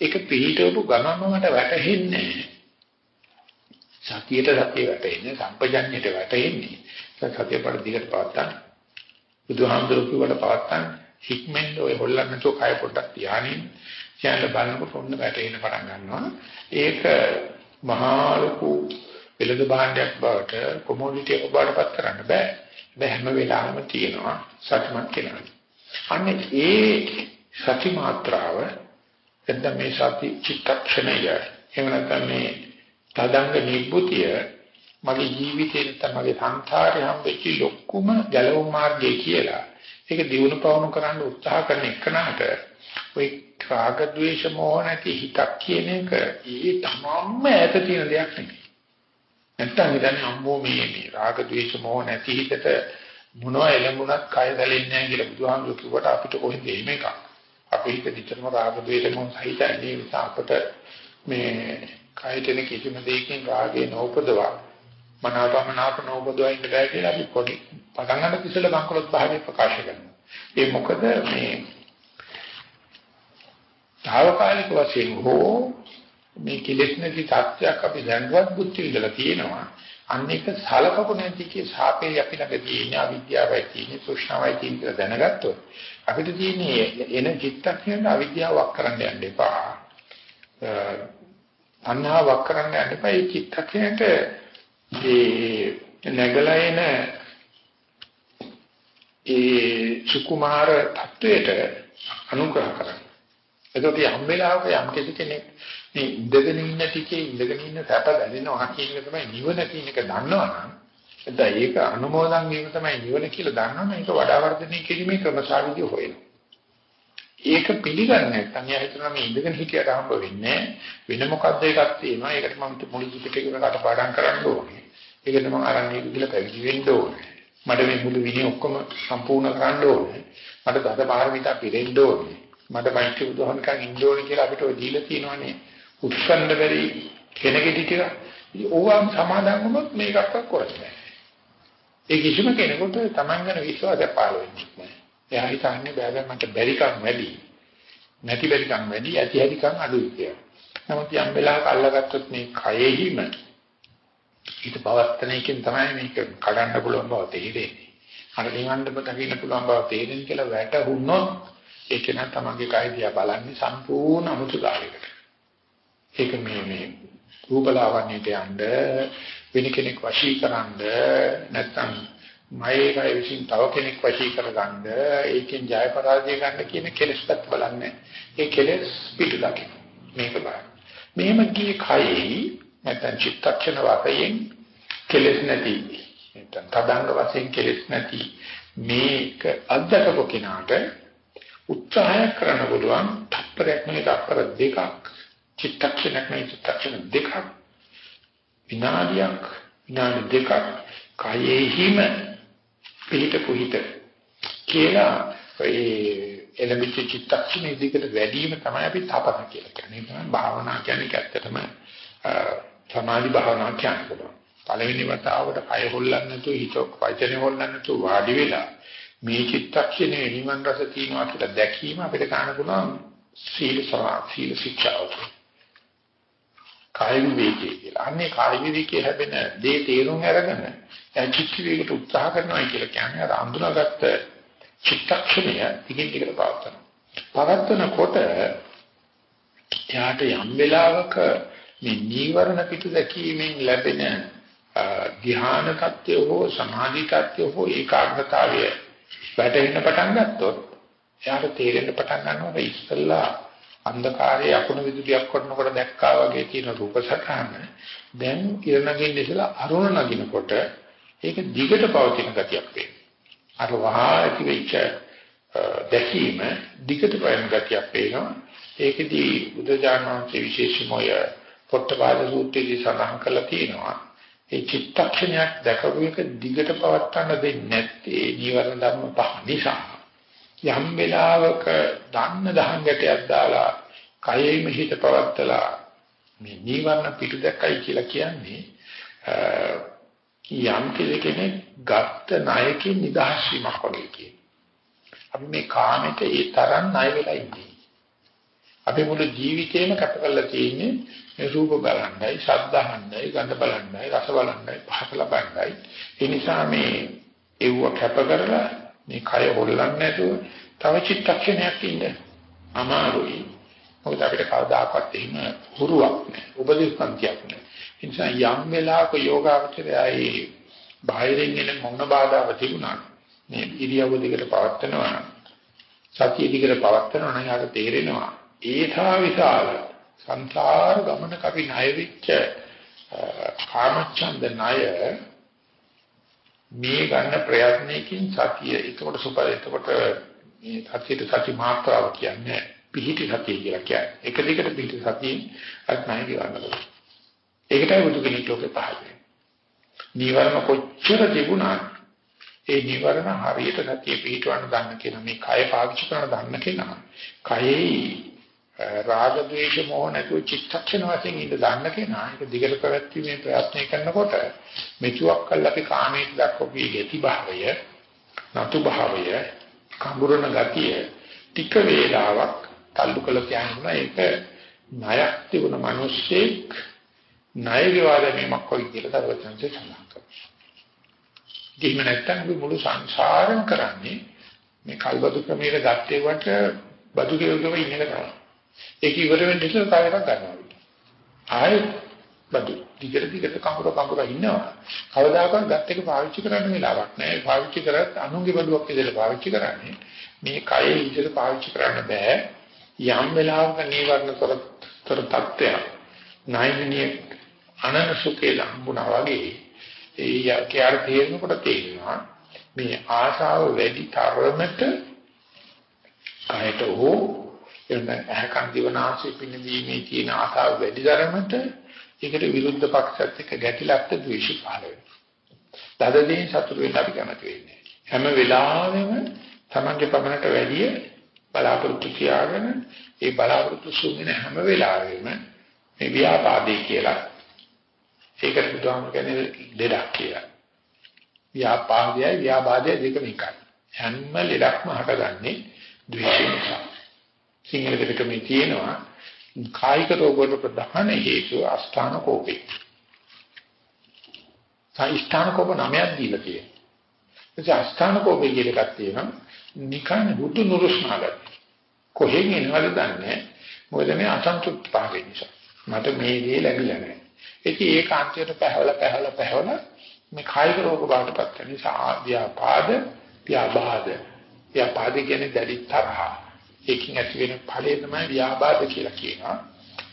ඒක පිහිටවපු ගමන්ම මට වැටහෙන්නේ සතියට සතිය වැටෙන්නේ සම්පජඤ්ඤයට වැටෙන්නේ. සතිය පඩ දිගට පවත්තන්න. බුදුහාමුදුරුවෝ කිව්වට පවත්තන්න. හික්මෙන් ඔය හොල්ලන්න නැතුව කය පොඩ්ඩක් තියානින් කියන්න බලනකොට ඔන්න වැටෙන්න පටන් ගන්නවා. ඒක මහා ලොකු වෙළඳ භාණ්ඩයක් බවට කොමෝඩිටි එකක් බවට පත් කරන්න බෑ. හැබැයි හැම වෙලාවෙම තියෙනවා සත්‍යමත් කෙනා. අනේ ඒ සති මාත්‍රාව එතන මේ සති චිත්තක්ෂණය. එහෙම නැත්නම් මේ තදංග නිබ්බුතිය මගේ ජීවිතේ නැත්නම් මගේ සංසාරේ හැම්බෙච්ච ලොක්කම ගැලවුම් මාර්ගය කියලා. ඒක දියුණු පවණු කරන්න උත්සාහ කරන එකනට ওই රාග ద్వේෂ මොහ නැති හිතක් කියන එක ඒ තමම්ම ඈත තියෙන දෙයක් නෙමෙයි. නැත්තම් ඉතින් අම්මෝ මේ මේ රාග ద్వේෂ මොහ නැති හිතට මොනවා එළඹුණත් කය දැලෙන්නේ නැහැ කියලා බුදුහාමුදුරු කිව්වට අපිට කොහෙද එහෙම එකක්. අපි හිත දිතරම රාග වේලමෝ සහිතයි ඒ නිසා අපට මේ කයට කිසිම දෙයකින් රාගේ නෝපදවා මනාපමනාප නෝපදවා ඉන්න බෑ කියලා අපි පොඩි පටන් ගන්න ඉස්සෙල්ලා බංකොලොත් භාවයේ ප්‍රකාශ කරනවා. ඒ මොකද මේ තාවකාලික වශයෙන් හෝ මේ කෙලෙස් නැති සත්‍යයක් අපි දැනුවත් බුද්ධි ඉඳලා තියෙනවා. අන්න එක සලකපු නැති කී සාපේ අපි ළඟ තියෙන අවිද්‍යාවයි තියෙන තෘෂ්ණාවයි තියෙන කියලා දැනගත්තොත් අපිට තියෙන්නේ එන චිත්තක්ෂණය අවිද්‍යාවක් කරන්න යන්න එපා. අන්නාවක් කරන්න යන්න එපා. ඒ චිත්තක්ෂණයට ඒ නැගලා එන ඒ සුකුමාර තත්වයට අනුග්‍රහ කරන්න. එතකොට යම් වෙලාවක යම් කෙනෙක් මේ ඉඳගෙන ඉන්න ටිකේ ඉඳගෙන ඉන්න සැප දැනෙනවා කියන එක තමයි නිවන කියන එක දන්නවනම් එතන ඒක අනුමෝදන් වීම තමයි නිවන කියලා දන්නවනම් ඒක වඩා වර්ධනය කිරීමේ ක්‍රමසාවිදි හොයනවා. ඒක පිළිගන්නේ නැත්නම් එයා හිතනවා මේ ඉඳගෙන හිටියට හම්බ වෙන්නේ වෙන මොකද්ද එකක් තියෙනවා. ඒකට මම මුළු ජීවිතේකම කටපාඩම් කරන්න ඕනේ. ඒකට මම අරන් ඉඳලා පැවිදි වෙන්න ඕනේ. මට මේ මුළු විනය ඔක්කොම සම්පූර්ණ කරන්න ඕනේ. මට දස පාරමිතා පිරෙන්න ඕනේ. මට මෛත්‍රී බුදුහමකන් ඉන්න ඕනේ කියලා අපිට ඔය දීලා තියෙනවානේ. උත්කන්න බැරි කෙනෙකුට ටික ඕවාම සමාදන් වුණොත් මේකක්වත් කරන්නේ ඒ කිසිම කෙනෙකුට Taman ගැන විශ්වාසය පාල වෙන්නේ නැහැ. එයා හිතන්නේ බෑ මට බැරිකම් වැඩි. නැති බැරිකම් වැඩි, ඇති හැදිකම් අඩුයි කියලා. නමුත් යම් වෙලාවක අල්ලගත්තොත් මේ කයෙහිම ඊට පවත්තන එකෙන් තමයි මේක කඩන්න පුළුවන් බව තේරෙන්නේ. අර නිවන්න දකින්න පුළුවන් බව තේරෙන කියලා වැටහුනොත් ඒක නම් තමන්ගේ කය දිහා බලන්නේ සම්පූර්ණ අමුතුකාරයකට. ඒක මේ මේ රූපලාවන්‍යයට යන්න වෙන කෙනෙක් වශී කරන්න නැත්නම් මයේකයි විසින් තව කෙනෙක් වශී කරගන්න ඒකෙන් ජය පරාජය ගන්න කියන කෙලෙස්පත් බලන්නේ. ඒ කෙලෙස් පිටුලකින් මේක බලන්න. මෙහෙම කී කයි නැත්නම් චිත්තක්ෂණ වාකයෙන් කෙලෙස් නැති නැත්නම් තදංග වශයෙන් කෙලෙස් නැති මේක අද්දකපු කෙනාට උත්සාහය කරන්න පුළුවන් තප්පරයක් නෙවෙයි තප්පර දෙකක් චිත්තක්ෂණයක් නෙවෙයි චිත්තක්ෂණ දෙකක් විනාඩියක් විනාඩි දෙකක් කයෙහිම පිහිට කුහිත කියලා ඒ එළඹිච්ච චිත්තක්ෂණ ඉදිකට වැඩිම තමයි අපි තපන කියලා කියන්නේ. ඒ තමයි භාවනා කියන්නේ ඇත්තටම සමාධි භාවනා කියන්නේ. පළවෙනි වතාවට කය හොල්ලන්නේ නැතුව හිත වචනේ හොල්ලන්නේ නැතුව වාඩි වෙලා මේ චිත්තක්ෂණේ නිවන් රස තියනවා කියලා දැකීම අපිට ගන්න පුළුවන් සීල සමා සීල ශික්ෂාවට. කාය විවේකයේ කියලා. අන්නේ කාය විවේකයේ හැබෙන දේ තේරුම් අරගෙන චිත්ත විවේකයට උත්සාහ කරනවා කියලා කියන්නේ අර අඳුනාගත්ත චිත්තක්ෂණය දිගින් දිගට පවත්වනවා. පවත්වනකොට යාට යම් වෙලාවක මේ නීවරණ පිටු දැකීමෙන් ලැබෙන ධ්‍යාන tattya හෝ සමාධි tattya හෝ ඒකාග්‍රතාවය වැටෙන්න පටන් ගත්තොත් එයාට තේරෙන්න පටන් ගන්නවා ඉස්සල්ලා අන්ධකාරයේ අකුණු විදුලියක් කොටනකොට දැක්කා වගේ තියෙන රූප සටහන දැන් කිරණකින් ඉස්සලා අරුණ නගිනකොට ඒක දිගට පවතින ගතියක් වෙනවා. අර වහා ඇති වෙච්ච දැකීම දිගට පවතින ගතියක් වෙනවා. ඒකදී බුදුජානනාංශයේ විශේෂමය පොට්ටපාද සූත්‍රයේදී සඳහන් කරලා තියෙනවා. ඒ චිත්තක්ෂණයක් දැකපු එක දිගට පවත්වන්න දෙන්නේ නැත්තේ නීවරණ ධර්ම පහ නිසා. යම් වෙලාවක දන්න දහංගටයක් දාලා කයෙම හිත පවත්තලා මේ නීවරණ පිටු දැක්කයි කියලා කියන්නේ යම් කෙනෙක් ගත්ත ණයකින් නිදහස් වීමක් වගේ කියන. අපි මේ කාමයට ඒ තරම් ණය වෙලා ඉන්නේ. අපි මුළු ජීවිතේම කැප කරලා තියෙන්නේ මේ රූප බලන්නයි, ශබ්ද අහන්නයි, ගන්ධ බලන්නයි, රස බලන්නයි, පහස ලබන්නයි. ඒ නිසා මේ ඒව කැප කරලා මේ කය හොල්ලන්නේ නැතුව තව චිත්තක්ෂණයක් ඉන්න අමාරුයි. මොකද අපිට කවදාකවත් එහෙම හුරුවක් නැහැ. උපදේශ පන්තියක් නැහැ. ඒ නිසා යම් වෙලාවක යෝගාවචරයයි බාහිරින් එන මොන බාධාව තිබුණා මේ ඉරියව්ව දිගට පවත්නවා සතිය දිගට පවත්නවා නම් යාට තේරෙනවා ඒථා විශාල සංසාර ගමන කපි ණය වෙච්ච කාමච්ඡන්ද ණය මේ ගන්න ප්‍රයත්නයකින් සතිය. එතකොට සුපර එතකොට මේ සතියට සති මාත්‍රාව කියන්නේ පිහිටි සතිය කියලා කියන්නේ. එක දිගට පිහිටි සතියෙන් අත් ණය ගන්නවා ඒකටයි බුදු කෙනෙක් ලෝකේ පහළ වෙන්නේ. නිවර්ණ කොච්චර තිබුණත් ඒ නිවර්ණ හරියට සතිය පිටවන්න දන්න කෙනා මේ කය පාවිච්චි කරන දන්න කෙනා කයෙහි රාග ద్వේෂ මොහ නැතුව චිත්තක්ෂණ වශයෙන් ඉඳ දන්න කෙනා ඒක දිගට පැවැත්වීමේ ප්‍රයත්න කරනකොට මෙචුවක් කල් අපි කාමයේ දක්වපු යති භාවය නතු භාවය කඹුරණ ගතිය ටික වේලාවක් තල්ලු කළ කියනවා ඒක ණයක් තිබුණ මිනිස්සෙක් ණය ගෙවා දැමීමක් වගේ කියලා දරුවචන්සේ සඳහන් කරනවා. එහෙම නැත්නම් අපි මුළු සංසාරෙම කරන්නේ මේ කල්බදු ක්‍රමයේ ගත්තේ වට බදු කෙරුවම ඉන්න එක තමයි. ඒක ඉවර වෙන්න ඉස්සෙල්ලා තව එකක් ගන්නවා. ආයෙත් බදු දිගට දිගට කඹර කඹර ඉන්නවා. කවදාකවත් ගත් එක පාවිච්චි කරන්න වෙලාවක් නැහැ. පාවිච්චි කරත් අනුන්ගේ බඩුවක් විදිහට පාවිච්චි කරන්නේ. මේ කයේ විදිහට පාවිච්චි කරන්න බෑ. යම් වෙලාවක නීවරණ තොර තොර තත්ත්වයක්. නයිනිය අනන සුඛේ ලම්බුණා වගේ ඒ කියාර තේරෙනකොට තේරෙනවා මේ ආශාව වැඩි තරමට කයට හෝ එන්න අහකන් දිවනාසෙ පිනදීමේ තියෙන ආශාව වැඩි තරමට ඒකට විරුද්ධ පක්ෂත් එක්ක ගැටිලක්ද ද්වේෂය පහළ වෙනවා. තදදී සතුරු වෙන්න අපි කැමති වෙන්නේ. හැම වෙලාවෙම තමන්ගේ පමණට වැඩිය බලාපොරොත්තු තියාගෙන ඒ බලාපොරොත්තු සුමින හැම වෙලාවෙම මේ ව්‍යාපාදේ කියලා ඒකට බුදුහාම කියන්නේ ලෙඩක් කියලා. ව්‍යාපාදයයි ව්‍යාබාධයයි දෙකම එකයි. හැම ලෙඩක්ම හටගන්නේ ද්වේෂය නිසා. සිංහල දෙකම තියෙනවා කායික රෝග වල ප්‍රධාන හේතුව අස්ථාන කෝපේ. සාස්ථාන කෝප නමයක් දීලා තියෙනවා. ඒ අස්ථාන කෝපේ කියන එකක් තියෙනවා. නිකන් බුදු නුරුස්නාගත. කොහෙන් එනවද දන්නේ මොකද මේ අසන්තුෂ්ඨ භාවය නිසා. මට මේ දේ ලැබිලා නැහැ. ඉතින් ඒක අන්තිමට පැහැවලා පැහැවලා පැහැවලා මේ කායික රෝග බාටපත් වෙන නිසා ව්‍යාපාද ව්‍යාබාධ ව්‍යාපාද කියන්නේ දැඩි තරහ ඒකින් ඇති වෙන ඵලය තමයි ව්‍යාබාධ කියලා කියනවා.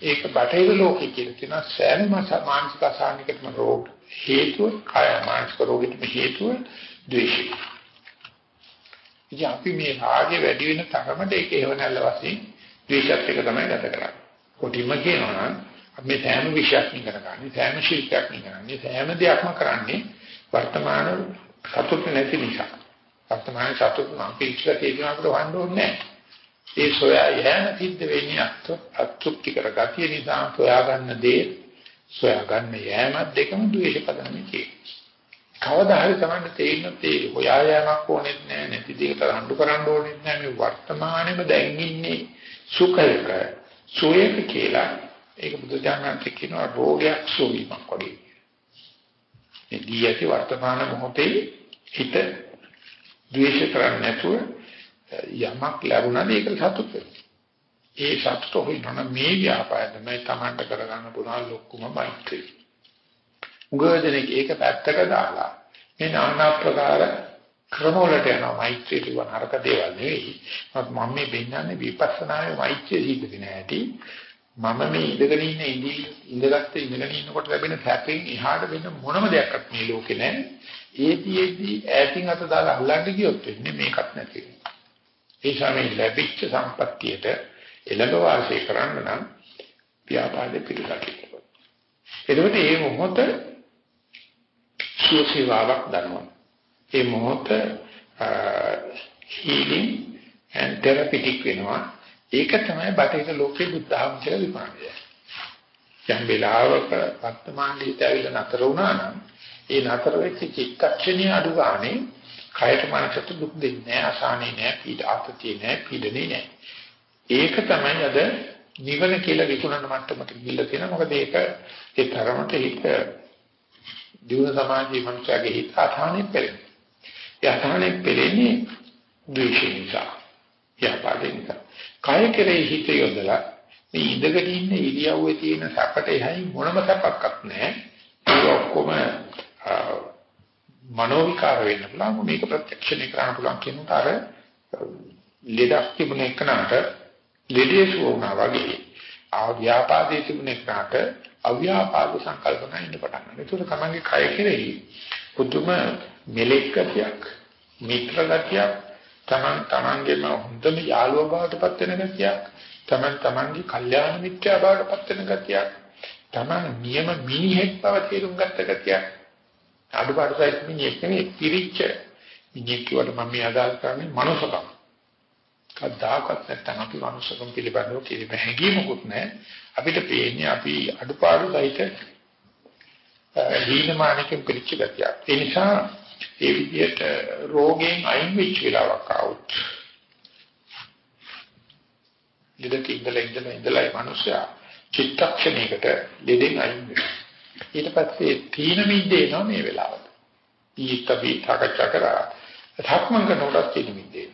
ඒක බටහිර ලෝකේ කියලා කියනවා. සෑම මානසික අසහනයකටම රෝග හේතුව කාය මානසික රෝගෙටම හේතුව ද්වේෂය. ඉතින් අපි මේ රාගය වැඩි වෙන තරමට ඒක හේවණල්ල වශයෙන් ද්වේෂත් එක තමයි ගත කරන්නේ. කොටිම කියනවා නම් අපි සෑම විෂයක් ඉගෙන ගන්න, සෑම ශිල්පයක් ඉගෙන ගන්න, සෑම දෙයක්ම කරන්නේ වර්තමාන සතුට නැති නිසා. වර්තමාන සතුට නම් පිටලා තියෙනකට වහන්න ඕනේ ඒ සොයා යෑම සිද්ධ වෙන්නේ අතෘප්ති කරගතිය නිසා සොයා ගන්න දේ සොයා ගන්න යෑමත් දෙකම ද්වේෂ පදනමේ තියෙනවා. කවදා හරි තමයි තේින්නත් ඒ හොයා යෑමක් ඕනෙත් නැහැ නැති දෙයකට රණ්ඩු කරන්න ඕනෙත් නැහැ මේ වර්තමානයේම දැන් ඉන්නේ සුඛයක සෝයක කියලා ඒක බුදුජානක කියනවා රෝගයක් සෝවීමක් වගේ. මේ දී ඇති වර්තමාන මොහොතේ හිත ද්වේෂ කරන්නේ නැතුව යමක් ලැබුණාද ඒක සතුට ඒ සතුට හොයනවා මේ ව්‍යාපාරය තමයි Tamanට කරගන්න පුළුවන් ලොකුම මෛත්‍රී. උගදෙනෙක් ඒක පැත්තක දාලා මේ নানা ප්‍රකාර ක්‍රමවලට යනවා මෛත්‍රී කියන හරක දේවල් නෙවෙයි. මම මේ බෙන්නන්නේ විපස්සනායේ මෛත්‍රී සිද්ධ වෙන හැටි මම මේ ඉඳගෙන ඉන්න ඉඳි ඉඳගත්ත ඉඳගෙන ඉන්නකොට ලැබෙන සැපෙන් එහාට වෙන මොනම දෙයක්වත් මේ ලෝකේ නැහැ. ඒතිෙදි ඈතින් අත දාලා අල්ලන්න ගියොත් වෙන්නේ මේකත් නැති වෙනවා. ඒ සමේ ලැබිච්ච සම්පත්තියට එළඹ වාසය කරන්න නම් ව්‍යාපාදේ පිළිගන්න. එතකොට මේ මොහොත සුවසේවාවක් දනවා. ඒ මොහොත healing and therapeutic වෙනවා. ඒක තමයි බටහිර ලෝකේ බුද්ධ ධර්ම කියලා විපාකය. යම් වෙලාවක වර්තමාන දීත ඇවිල්ලා නතර වුණා නම් ඒ නතර වෙච්ච චිත්තක්ෂණයේ අඩු ගානේ කයට මනසට දුක් දෙන්නේ නැහැ, අසහනේ නැහැ, පීඩ ආතතිය නැහැ, පීඩනේ නැහැ. ඒක තමයි අද නිවන කියලා විකුණන මට්ටමට ගිහිල්ලා තියෙනවා. මොකද ඒක ඒ තරමට ඒක දියුණු සමාජයේ මනුස්සයගේ හිත අසහනේ පෙරෙන්නේ. ඒ අසහනේ පෙරෙන්නේ ද්වේෂ නිසා. ව්‍යාපාදේ නිසා. කය කෙරෙහි හිත යොදලා මේ ඉඳගෙන ඉන්න ඉරියව්වේ තියෙන සැපට එහයි මොනම සැපක්වත් නැහැ. ඒක ඔක්කොම මනෝ විකාර වෙන්න පුළුවන් මේක ප්‍රත්‍යක්ෂණය කරන්න පුළුවන් කියනට අර ලෙඩක් තිබුණ එකනට ලෙඩේසු වුණා වගේ අව්‍යාපාදයේ තිබුණ එකනට අව්‍යාපාද සංකල්පන ඉන්න පටන් ගන්නවා. ඒක තමන්ගේ කය කෙරෙහි පුදුම මෙලෙක් ගතියක්, මිත්‍ර ගතියක්, තමන් තමන්ගේම හොඳම යාළුවා බවට පත් වෙන ගතියක්, තමන් තමන්ගේ කල්යාණ මිත්‍යා බවට පත් වෙන ගතියක්, තමන් නියම මිනිහෙක් බව තේරුම් ගත්ත ගතියක්. අඩුපාඩු සයිස් මිනිහෙක් නෙවෙයි පිරිච්ච මිනිහෙක් කියවට මම මේ අදහස් කරන්නේ මනුස්සකම. කද්දාකත් නැත්නම් අපි මනුස්සකම් පිළිබඳව කිසිම හැඟීමකුත් නැහැ. අපිට පේන්නේ අපි අඩුපාඩු සහිත දීනමානකම් පිළිච්ච ගතියක්. ඒ නිසා ඒ විදිහට රෝගයෙන් අයින් වෙච්ච වෙලාවක් ආවොත් ලෙඩක ඉඳලා ඉඳලා ඉඳලා ඒ මනුස්සයා චිත්තක්ෂණයකට ලෙඩෙන් අයින් වෙනවා. ඊට පස්සේ තීන මිද්දේ එනවා මේ වෙලාවට. ඊට අපි සාකච්ඡා කරා. ධක්මං කරනකොට තීන මිද්දේ.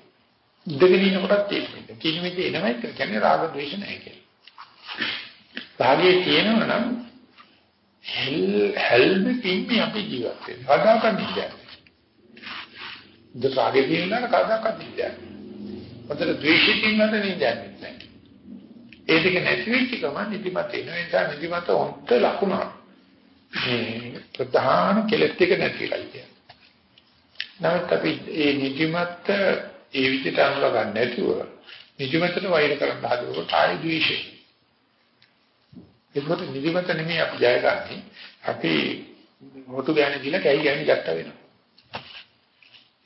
ඉඳගෙන ඉන්නකොට තීන මිද්දේ. තීන මිද්දේ එනවයි කියන්නේ රාග ද්වේෂ නැහැ කියලා. රාගයේ තියෙනවා නම් හෙල් හැල්ම පින්නේ අපි ජීවත් වෙන්නේ. කදාකත් නිදන්නේ. ඉත රාගේ තියෙනවා කදාකත් නිදන්නේ. මතර ද්වේෂයෙන් නැත නිදන්නේ නැහැ. ඒ දෙක නැති වෙච්ච ගමන් නිදිමත එන නිසා නිදිමත හොන්ත ලකුණක්. මේ ප්‍රධාන කෙලෙස් දෙක නැතිලා කියන්නේ. නමුත් අපි මේ නිදිමත ඒ විදිහට අනුල ගන්න නැතුව නිදිමතට වෛර කරන්න හදනකොට ආයි ද්වේෂය. ඒකට නිදිමත නෙමෙයි අපි ජය ගන්නෙ. අපි මොටු ගෑණි දීලා කැයි ගෑණි ගත්ත වෙනවා.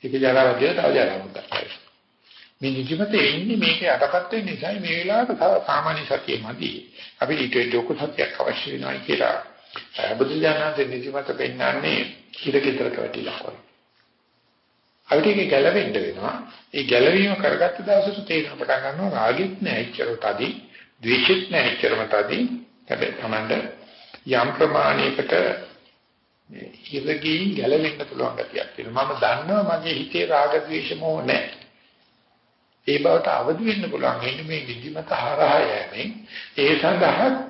ඒක ජරාවදිය තව ජරාවක් ගන්නවා. මේ නිදිමත එන්නේ මේක යටපත් වෙන නිසා මේ වෙලාවට සාමාන්‍ය සතිය මදි. අපි ඊට ලොකු සතියක් අවශ්‍ය වෙනවා කියලා බුදුජානකගේ නිදිමත පෙන්වන්නේ ඉරකෙතරක වැටිලා වගේ. අපිට ඒක ගැලවෙන්න වෙනවා. ඒ ගැලවීම කරගත්ත දවසට තේරෙන පටන් ගන්නවා රාගෙත් නැහැ එච්චරට අදි, ද්වේෂෙත් නැහැ එච්චරමට අදි. හැබැයි Tamanda යම් ප්‍රමාණයකට ඉරගින් ගැලවෙන්න පුළුවන් ගතියක් තියෙනවා. මම දන්නවා මගේ හිතේ රාග ද්වේෂ මොහ නැහැ. ඒ බවට අවදි වෙන්න පුළුවන්. එන්නේ මේ විදිමත හරහා යෑමෙන් ඒ සඳහා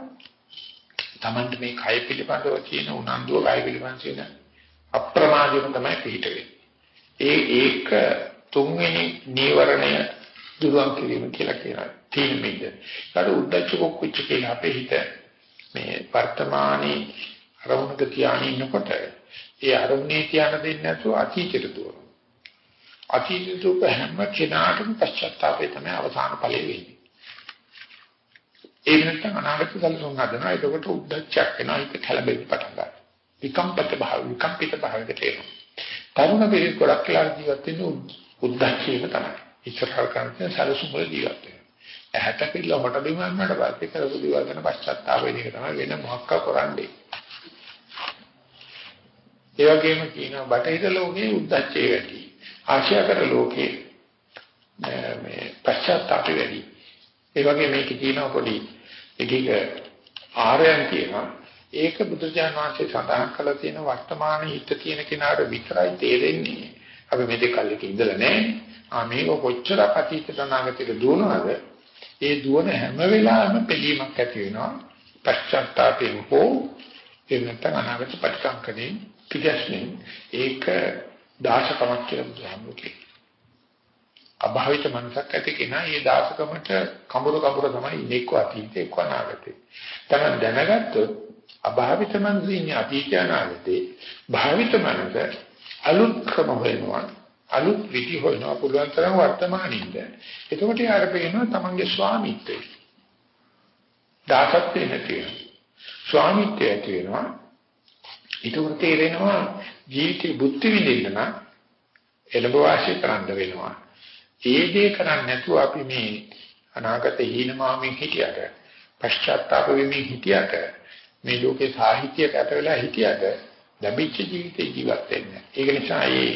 Tamand මේ කය පිළිබඳව තියෙන උනන්දුව කය පිළිබඳව තියෙන අප්‍රමාදයම තමයි පිට ඒ ඒක තුන්වෙනි නීවරණය දුරුවන් කිරීම කියලා කියනවා. තීන මිද. ඒකට උද්දච්ච කුච්ච කියලා අපේ හිත මේ වර්තමානයේ අරමුණක තියාගෙන ඉන්නකොට ඒ අරමුණේ තියාන දෙන්නේ නැතුව අතීතයට දුවනවා. අතීතයට දුක හැම කෙනාටම පශ්චාත්තාපය තමයි අවසාන ඵලෙ වෙන්නේ. ඒ නැත්නම් අනාගත සැලසුම් හදනවා. ඒකට උද්දච්චයක් වෙනවා. ඒක කලබෙන්න පටන් ගන්නවා. විකම්පිත භාව විකම්පිත භාවයකට එනවා. තරුණ පිරිස් ගොඩක් වෙලා ජීවත් වෙන්නේ උද්දච්චයක තමයි. ඉස්සරහ කරන්නේ සැලසුම් වල ජීවත් වෙනවා. ඇහැට පිළ හොට බිමන්නට පස්සේ කරපු දේවල් ගැන පශ්චාත්තාප වෙන එක තමයි වෙන මොකක්ක කරන්නේ. ඒ වගේම කියනවා බටහිර ලෝකයේ උද්දච්චය වැඩි. ආශ්‍යාකර ලෝකයේ මේ පශ්චාත්තාපය වැඩි. ඒ වගේ මේකේ තියෙන පොඩි එක එක ආරයන් තියෙනවා. ඒක බුදුරජාණන් වහන්සේ සඳහන් කළ තියෙන වර්තමාන හිත තියෙන කෙනාට විතරයි තේරෙන්නේ. අපි මේ දෙක කල්ලක ඉඳලා නැහැ. ආ මේක කොච්චර අතීතට අනාගතයට දුවනවද? ඒ දුවන හැම වෙලාවෙම පිළීමක් ඇති වෙනවා. පශ්චාත්තාපයෙන් හෝ එහෙම නැත්නම් අනාගත පරිකංකණේ පිටස්නේ ඒක දාශකමක් කියලා බුදුහාමුදුරුවෝ කියනවා. අභාවිත මනසක් ඇති කෙනා මේ දාශකමට කඹුරු කඹුර තමයි ඉන්නේ එක්ක අතීතේ එක්ක අනාගතේ. තමයි දැනගත්තොත් අභාවිත මනසේ ඉන්නේ අතීත අනාගතේ. භාවිත මනස අලුත් ක්‍රම වෙනවා. අලුත් විදි හොයනවා පුළුවන් තරම් වර්තමානින්ද. එතකොට යාර පේනවා තමන්ගේ ස්වාමිත්වය. දාසත්වේ නැති වෙනවා. ස්වාමිත්වය ඇති වෙනවා. ඒකවල තේරෙනවා ජීවිතේ බුද්ධ විඳින්න නම් එළඹ වාසිය කරන්න වෙනවා. ඒ දේ කරන්නේ නැතුව අපි මේ අනාගත හීනමාමින් හිටියට පශ්චාත්තාප වෙමින් හිටියට මේ ලෝකේ සාහිත්‍යයට ඇත වෙලා හිටියට ලැබිච්ච ජීවිතේ ජීවත් වෙන්න. ඒක නිසා මේ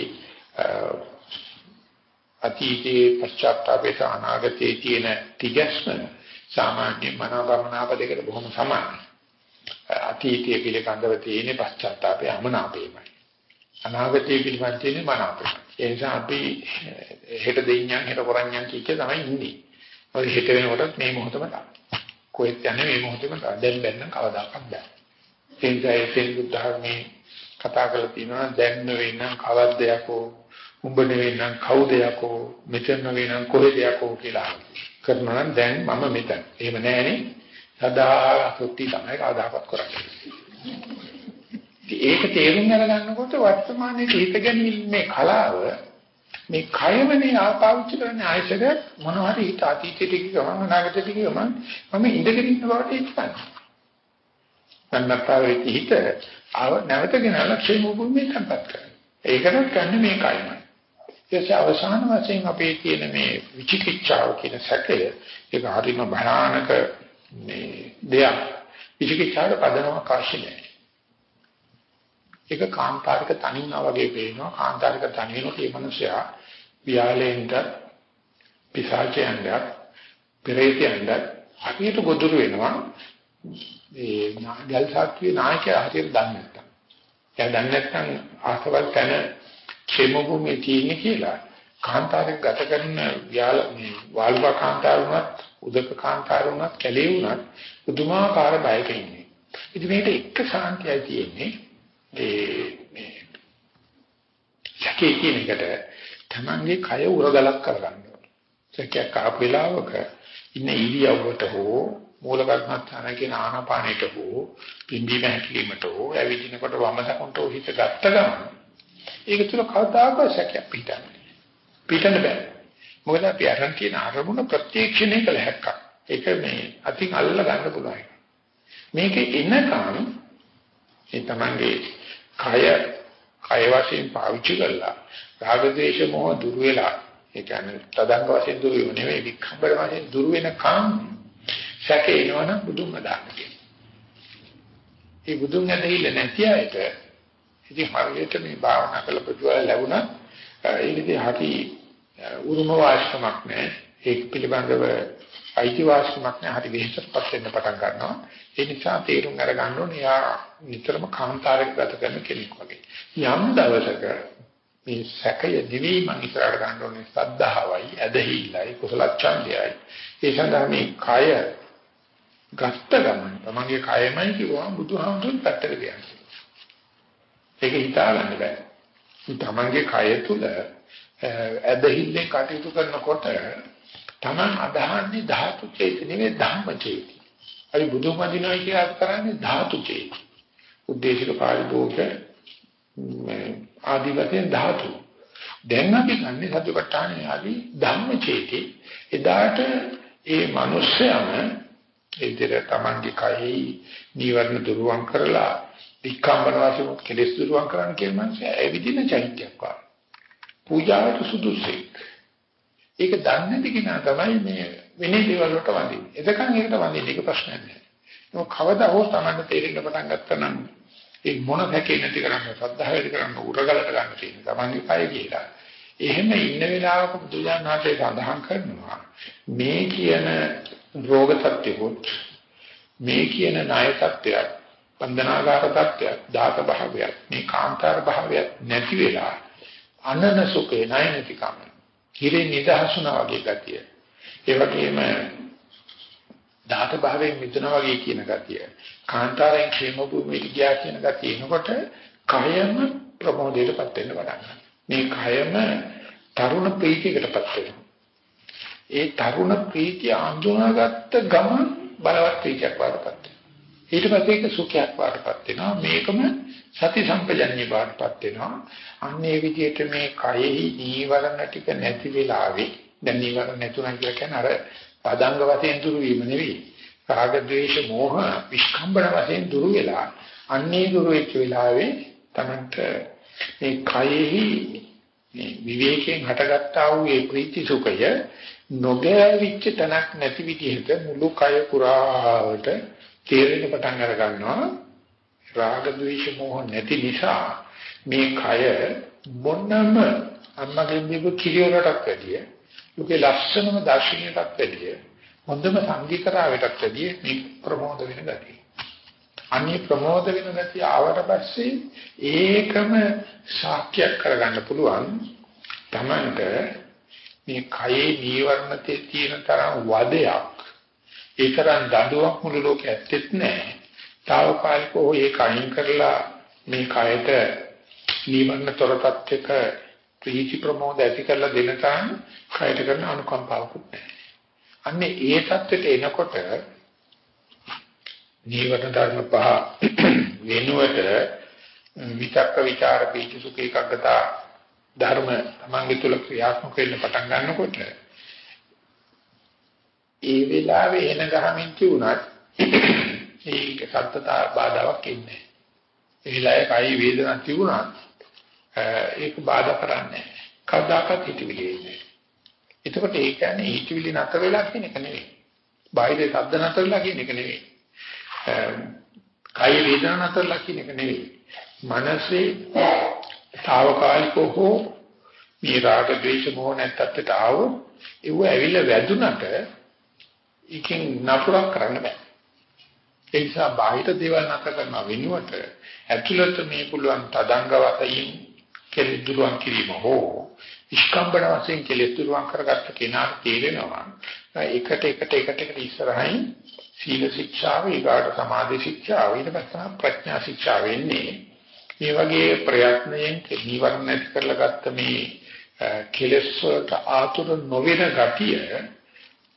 අතීතයේ පශ්චාත්තාපේට අනාගතයේ තියෙන තිගැස්ම සාමාන්‍ය මනෝගමනාප දෙකට බොහොම සමානයි. අතීතයේ පිළිබඳව තියෙන පශ්චාත්තාපය අමනාපේමයි. අනාගතයේ පිළිබඳව තියෙන මනාපේමයි. ඒ නිසා අපි හෙට දෙඤ්ඤම් හෙට කරඤ්ඤම් කිච්ච තමයි ඉන්නේ. ඔය හෙට වෙනකොටත් මේ මොහොතම තමයි. කොහෙත් යන්නේ මේ මොහොතේම තමයි. දැන් බැන්න කවදාකවත් බෑ. ඒ නිසා ඒ තෙන් ධර්මයේ කතා කරලා තියෙනවා දැන් නෙවෙයි නම් කවද්ද යකෝ උඹ නෙවෙයි නම් කවුද යකෝ මෙතන නෙවෙයි නම් කොහෙද යකෝ කියලා කරනවා නම් දැන් මම මෙතන. එහෙම නෑනේ. සදා සුත්ති තමයි කවදාකවත් කරන්නේ. ඒක තේරුම් අරගන්නකොට වර්තමානයේ හිත ගැනීමේ කලාව මේ කයමනේ ආපාවිච්චි කරන්නේ ආයතනයක් මොනවා හරි හිත අතීතයට ගමන් අනාගතයට ගමන් මම ඉඳගෙන ඉන්න බවට ඉස්සන්නේ. සම්මතාවේ හිත ආව නැවතගෙන ලක්ෂ්‍ය මොකුමේ සම්පත් කරනවා. ඒකටත් ගන්න මේ කයමයි. ඊට අවසාන වශයෙන් අපේ තියෙන මේ විචිකිච්ඡාව කියන සැකය ඒක හරිම භයානක මේ දෙයක්. විචිකිච්ඡාවට පදනමක් අවශ්‍ය නැහැ. ඒක කාන්තාරික තනින්නා වගේ පේනවා. කාන්තාරික තනිනොත් මේ මිනිසයා වියාලෙන්ට පිසාචයන්ට පෙරේතයන්ට හරියට ගොදුරු වෙනවා. ඒ ගල් සාක්කුවේ නායකයා හරියට දන්නේ නැත්තම්. එයා දන්නේ නැත්නම් ආසවල් තැන ക്ഷേමභූමියේ තියෙන්නේ කියලා කාන්තාරයක් ගත කරන ව්‍යාල මේ වාල්වා කාන්තාර වුණත් උදක කාන්තාර වුණත් කැලේ වුණත් පුදුමාකාර බයක ඉන්නේ. ඉතින් මේකට එක ශාන්තියයි තියෙන්නේ ඒ මේ යකේ කියන එකට තමන්ගේ කය උරගලක් කරගන්න ඕනේ. සැකයක් ආපු වෙලාවක ඉන්න ඉරියව්වට හෝ මූල කර්මස්ථාන කියන ආනාපානෙට හෝ පිම්බි මහැකිලිමට හෝ ඇවිදිනකොට වම දකුණට හිත ගත්ත ගමන් ඒක තුල කවදාකවත් සැකයක් පිටන්නේ. පිටන්න බෑ. මොකද අපි අරන් තියෙන අරමුණ ප්‍රත්‍යක්ෂණය කළ හැක්කක්. ඒක මේ අතින් අල්ල ගන්න පුළුවන්. මේක එනකම් ඒ තමන්ගේ කය කය වශයෙන් පාවිච්චි කරලා රාග දේශ මොහ දුර වෙලා ඒ කියන්නේ තදංග වශයෙන් දුර වෙන්නේ නෙවෙයි වික්ඛම්බර වශයෙන් දුර වෙනකම් සැකේ එනවනම් බුදුන් අදාන්න කියනවා. ඒ බුදුන් ඇදහිල්ල නැති අයට ඉතින් හරියට මේ භාවනා කළ ප්‍රතිඵල ලැබුණා ඒකදී හරි උරුම වාස්කමක් නැහැ. ඒක පිළිබඳව අයිති වාස්කමක් නැහැ. හරි වෙහෙසක්පත් වෙන්න පටන් ගන්නවා. ඒ නිසා තේරුම් අරගන්න ඕනේ යා නිතරම කාන්තාරයක ගත කරන කෙනෙක් වගේ. යම් දවසක මේ සැකය දිවි මං ඉස්සරහට ගන්න ඕනේ සද්ධාවයි, ඇදහිල්ලයි, කුසල ඡන්දයයි. ඒ සඳහා මේ කය ගත්ත ගමන් තමන්ගේ කයමයි කිව්වම බුදුහාමුදුරුවෝ පැත්තට ගියා. ඒක හිතා ගන්න බෑ. තමන්ගේ කය තුල ඇදහිල්ලෙන් කටයුතු කරනකොට තමන් අදහන්නේ ධාතු චේත නෙවෙයි ධම්ම චේත. හරි බුදුන් වදිනවා කියලා කරන්නේ ධාතු චේත. උද්දේශක පාරිභෝග ආදි වශයෙන් ධාතු. දැන් අපි ගන්නේ සතිපට්ඨානේ ආදී ධම්ම චේති. එදාට ඒ මිනිස්යම ඒ විදිහට තමන්ගේ කයෙහි නීවරණ දුරුවන් කරලා වික්කම්බන වශයෙන් කෙලෙස් දුරුවන් කරන්න කියන මනස ඇවිදින චෛත්‍යයක් වගේ. පූජාවට සුදුසුයි. ඒක දන්නේ නැති කෙනා තමයි මේ වෙනේ දේවල් වලට වඳින්නේ. එතකන් ඒකට වඳින්න එක ප්‍රශ්නයක් නෑ. ඒක කවදා හෝ Tamanne තේරෙන්න පටන් ගත්තා නම් ඒ මොන හැකේ නැති කරන්න සද්ධා වැඩි කරන්න උරගලට ගන්න තියෙන Tamange කය කියලා. එහෙම ඉන්න වෙලාවක බුදුජානනාථේ සඳහන් කරනවා මේ කියන රෝග සත්‍යකුත් මේ කියන ණය සත්‍යයක් බන්ධනාගාර තත්ත්වයක් දාත භාවයක් මේ කාන්තාර භාවයක් නැති වෙලා අනන සුඛේ ණය නැතිකම හිරේ නිදහසුනා වගේ ගතිය. ඒ වගේම දාත භාවයෙන් මිදුණා වගේ කියන ගතිය. කාන්තාරයෙන් ക്ഷേම භූමියට ගියා කියන ගතිය එනකොට කයම ප්‍රමෝදයටපත් වෙන්න පටන් මේ කයම තරුණ ප්‍රීතියකටපත් වෙනවා. ඒ තරුණ ප්‍රීතිය අඳුනාගත්ත ගමන් බලවත් ප්‍රීතියක් වඩපත් ඊට පස්සේ ඒක සුඛයක් වඩපත් වෙනවා. මේකම සති සම්පජන්‍ය වඩපත් වෙනවා. අන්න ඒ විදිහට මේ කයෙහි නීවරණ ටික නැති වෙලාවේ දැන් නීවරණ නැතුණා කියලා කියන්නේ අර පදංග වශයෙන් දුරු වීම නෙවෙයි. රාග ద్వේෂ මෝහ විස්කම්බන වශයෙන් දුරු වෙලා අන්නේ දුරු වෙච්ච වෙලාවේ තමන්ට මේ කයෙහි මේ විවේකයෙන් හටගත්තා වූ ඒ ප්‍රීති සුඛය නොගෑවිච්ච තනක් නැති විදිහට මුළු කය පුරාවට තේරෙන්න පටන් අර ගන්නවා රාග ద్వේෂ මොහ නැති නිසා මේ කය මොනම අම්මගෙන් දීපු කිරියොරටත් වැඩිය ලෝකේ ලස්සනම දර්ශනයටත් වැඩිය හොඳම සංගීතරාවටත් වැඩිය මේ ප්‍රමෝද වෙන ගතිය. අනිත් ප්‍රමෝද වෙන ගතිය ආවට පස්සේ ඒකම සාක්ෂියක් කරගන්න පුළුවන් තමන්ට මේ කයේ නීවරණතේ තියෙන තරම් වදයක් ඒකරන් දඬුවම් මුළු ලෝකෙ ඇත්තෙත් නැහැ. తాවකාලිකව ඒක අයින් කරලා මේ කයට නිවන්න තොරපත් එක ප්‍රීති ප්‍රමෝද ඇති කරලා දෙන තාම කයට කරන අනුකම්පාවකුත් නැහැ. අන්නේ ඒ தත්ත්වයට එනකොට ජීවන ධර්ම පහ වෙනුවට විතක්ක ਵਿਚාර පිච්ච සුඛ එකග්ගතා ධර්ම තමන්ගේ තුල ක්‍රියාත්මක වෙන්න පටන් ගන්නකොට ඒ වෙලාවේ එන ගහමින් තියුණත් ඒක සත්‍යතා බාධාවක් ඉන්නේ. ඒ වෙලාවේ කයි වේදනාවක් තිබුණත් ඒක බාධා කරන්නේ නැහැ. කවදාකවත් හිතවිලි එන්නේ. එතකොට ඒ කියන්නේ හිතවිලි නතර වෙලා කියන එක නෙවෙයි. බාහිර ශබ්ද නතර වෙලා කියන එක නෙවෙයි. කයි වේදනා නතර වෙලා කියන එක නෙවෙයි. මනසේ తాවකාලිකව හෝ මේ රාග ද්වේෂ මොහ නැත්තට ආව ඒව ඇවිල්ලා වැදුනට ඒකෙන් නපුරක් කරන්න බෑ. ඒ නිසා බාහිර දේවල් නැතර කරන වෙනුවට ඇතුළත මේ පුළුවන් තදංග වතයින් කෙලෙස් දුරුවන් කිරීම හෝ ඉස්කම්බන වශයෙන් කෙලෙස් දුරුවන් කරගත්ත කෙනාට තේරෙනවා එකට එකට එකට එකට ඉස්සරහින් සීල ශික්ෂාව ඊගාට සමාධි ශික්ෂාව ඊට පස්සේ ප්‍රඥා ශික්ෂාව වෙන්නේ මේ වගේ ප්‍රයත්නයෙන් නිවර්ණ ඇති කරලා ගත්ත මේ කෙලෙස් වලට ආතුර නොවන ගතිය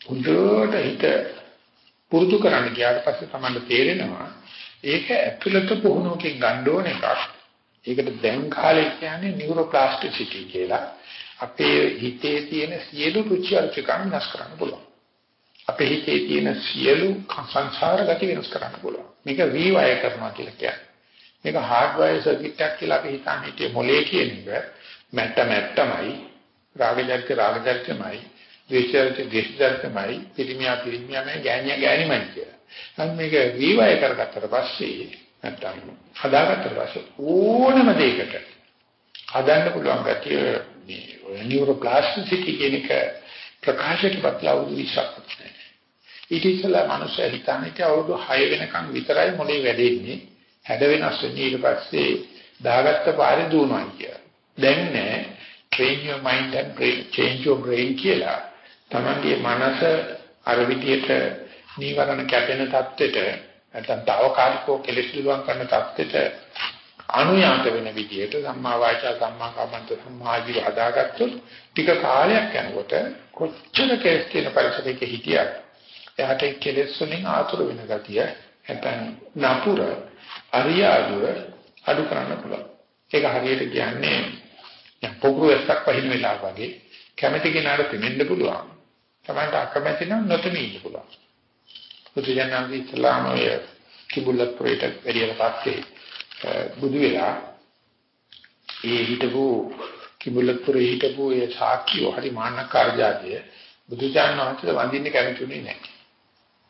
හොඳට හිත පුරුදු කරන්න ගියාට පස්සේ තමයි තේරෙනවා ඒක ඇතුළත පුහුණුවකින් ගන්න ඕන එකක්. ඒකට දැන් කාලේ කියන්නේ නියුරෝප්ලාස්ටිසිටි කියලා. අපේ හිතේ තියෙන සියලු රුචි අරුචිකම් වෙනස් කරන්න පුළුවන්. අපේ හිතේ තියෙන සියලු සංසාර ගති වෙනස් කරන්න පුළුවන්. මේක රීවය කරනවා කියලා කියන්නේ. මේක හાર્ඩ්වයර් සර්කිට් එකක් කියලා අපි හිතන්නේ හිතේ මොලේ කියන එක මැට්ට මැට්ටමයි රාගජර්ක රාගජර්කමයි ද්වේෂජර්ක ද්වේෂජර්කමයි පිරිමියා පිරිමියාමයි ගෑණියා ගෑණිමයි කියලා. නම් මේක රීවය කරගත්තට පස්සේ නැත්තම් හදාගත්තට පස්සේ ඕනම දෙයකට හදන්න පුළුවන් ගැතිය මේ නියුරෝප්ලාස්ටිසිටි කියන එක ප්‍රකාශයට පත්ලා වුදු විශ්වාසයක් නැහැ. ඊට ඉස්සෙල්ලා මනුස්සය හිතන්නේ අවුරුදු 6 වෙනකන් විතරයි මොලේ වැඩෙන්නේ. හැඩ වෙනස් වෙන්නේ ඊට පස්සේ දාගත්ත පාරේ දුවනවා කියලා. දැන් නෑ train your mind and brain, change your brain කියලා. තමන්ගේ මනස අර විදියට නීවරණ කැපෙන தත්ත්වෙට නැත්නම් తాවකාලිකව කෙලෙස් දුරුවන් කරන தත්ත්වෙට අනුයාත වෙන විදියට සම්මා වාචා සම්මා කම්මන්ත සම්මා ජීව හදාගත්තොත් ටික කාලයක් යනකොට කොච්චර කෙලෙස් තියෙන පරිසරයක හිටියත් එයාට කෙලෙස් වලින් ආතුර වෙන ගතිය නැත්නම් නපුර අරියාදුව අඩු කරන්න පුළුවන්. ඒක හරියට කියන්නේ පොකුරු එකක් වහින වෙලාව වගේ කැමැති කෙනාට පෙනෙන්න පුළුවන්. තමන්ට අකමැති නම් නොතෙමී ඉන්න පුළුවන්. බුදුජානක ඉස්ලාම ඔය කිඹුලත් ප්‍රේත එළියට පස්සේ බුදු වෙලා ඒ හිටපු කිඹුලත්පුරේ හිටපු ඒ සාක්කියෝ හරි මාන්නකාර જાතිය බුදුචාන් වහන්සේ වඳින්න කැමතිුනේ නැහැ.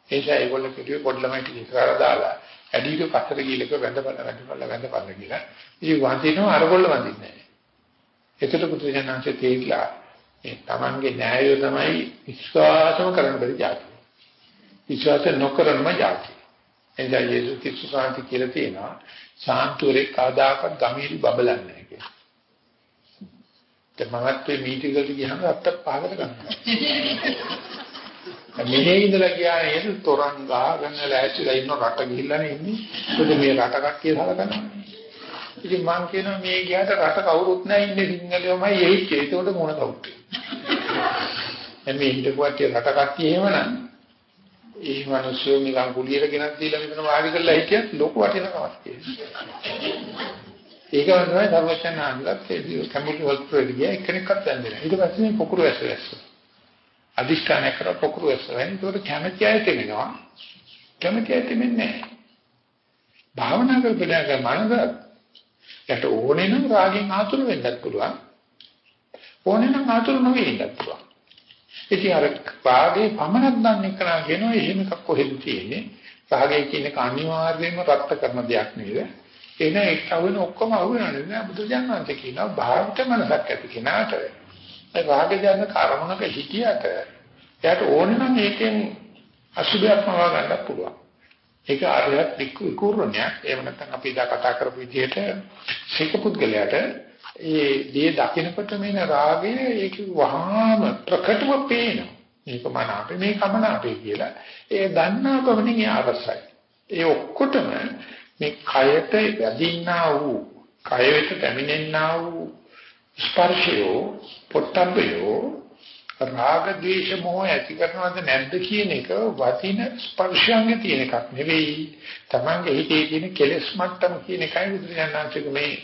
ඒ නිසා ඒගොල්ලෝ කිව්වේ පොඩි ළමයි ටික ඉස්සරහට දාලා ඇඩියක පතර ගිලක වැඳපල වැඳපල වැඳපල කියලා. ඉතින් වඳිනවා අරගොල්ල වඳින්නේ නැහැ. ඒකට බුදුචාන්හන්සේ තේරිලා ඒ Tamange න්‍යායය තමයි විශ්වාසම කරන්න බැරි જાතිය. විශ්වාස නොකරනම જાතිය. එනිසා යේසුස් ක්‍රිස්තුස් වහන්සේ කියලා තියෙනවා සාන්තුරේ කාදාකත් ගමීරි බබලන්නේ නැහැ කියලා. තමත් මේ මීටිගල් ගියහම අත්ත පහකට ගන්නවා. මෙහි ඉඳලා කියන්නේ ඒක තොරන් ගහගෙන ලෑස්තිලා ඉන්න රට ගිහිල්ලානේ ඉන්නේ. මොකද මේ රට කට්ටිය සලකනවා. ඉතින් මං කියනවා මේ ගියාට රට කවුරුත් නැහැ ඉන්නේ සිංහලයෝමයි එයිච්ච. ඒකට මොන කවුද? එමේ හිටපුවත් රට කට්ටිය එහෙමනම් ඒ මිනිස්සු නිකන් කුලියට ගෙනත් දීලා මෙතන වාඩි කරලා හිටියත් ලොකු වටිනකමක් තියෙනවා. ඒක තමයි සර්වචන් ආන්ලත් ඒ කම්පියුටර් වලට ප්‍රතිගිය එකෙනෙක්වත් දැන්නේ නැහැ. ඊට පස්සේ මේ පොකුරු ඇස්ස ඇස්ස. අදිෂ්ඨානය කර පොකුරු ඇස්ස. එතකොට කැමැති අය තෙමෙනවා. කැමැති අය තෙමෙන්නේ නැහැ. භාවනා කරපදාක මනස යට ඕනේ නම් රාගෙන් ආතුර වෙන්නත් පුළුවන්. ඕනේ නම් ආතුර නොවෙන්නත් පුළුවන්. ඉතින් අර රාගේ පමණක් දන්නේ කරා කියනවා එහෙම එකක් කොහෙද තියෙන්නේ? රාගය කියන එක අනිවාර්යයෙන්ම රත්ත කරන දෙයක් නේද? එන එක්කවන ඔක්කොම අහුවෙනවනේ නෑ බුදුජානනාංශ කියනවා භාවිත මනසක් ඇති කෙනාට ඒ රාග ජන කර්මණක හිතියට එයාට ඕනේ නම් ඒකෙන් අසුභයක් මවා ගන්න පුළුවන් ඒක ආරයක් විකූර්ණයක්. එහෙම නැත්නම් අපි ඉදා කතා කරපු විදිහට සීක පුද්ගලයාට ඒ දේ දකිනකොට මේන රාගය ඒක වහාම ප්‍රකටව පේනවා. මේක මන අපේ මේ කමන අපේ කියලා. ඒ දන්නා බවනින් ආවසයි ඒ ඔක්කොටම මේ කයට වැදින්නා වූ කය වෙත පැමිණෙන්නා වූ ස්පර්ශයෝ පොට්ටබ්බයෝ රාග ద్వේෂ මොහ ඇති කරනවද නැද්ද කියන එක වතින ස්පර්ශයන්ගේ තියෙන එකක් නෙවෙයි. Tamange හිතේ තියෙන කෙලෙස් මට්ටම කියන එකයි බුදුරජාණන්සේක මේ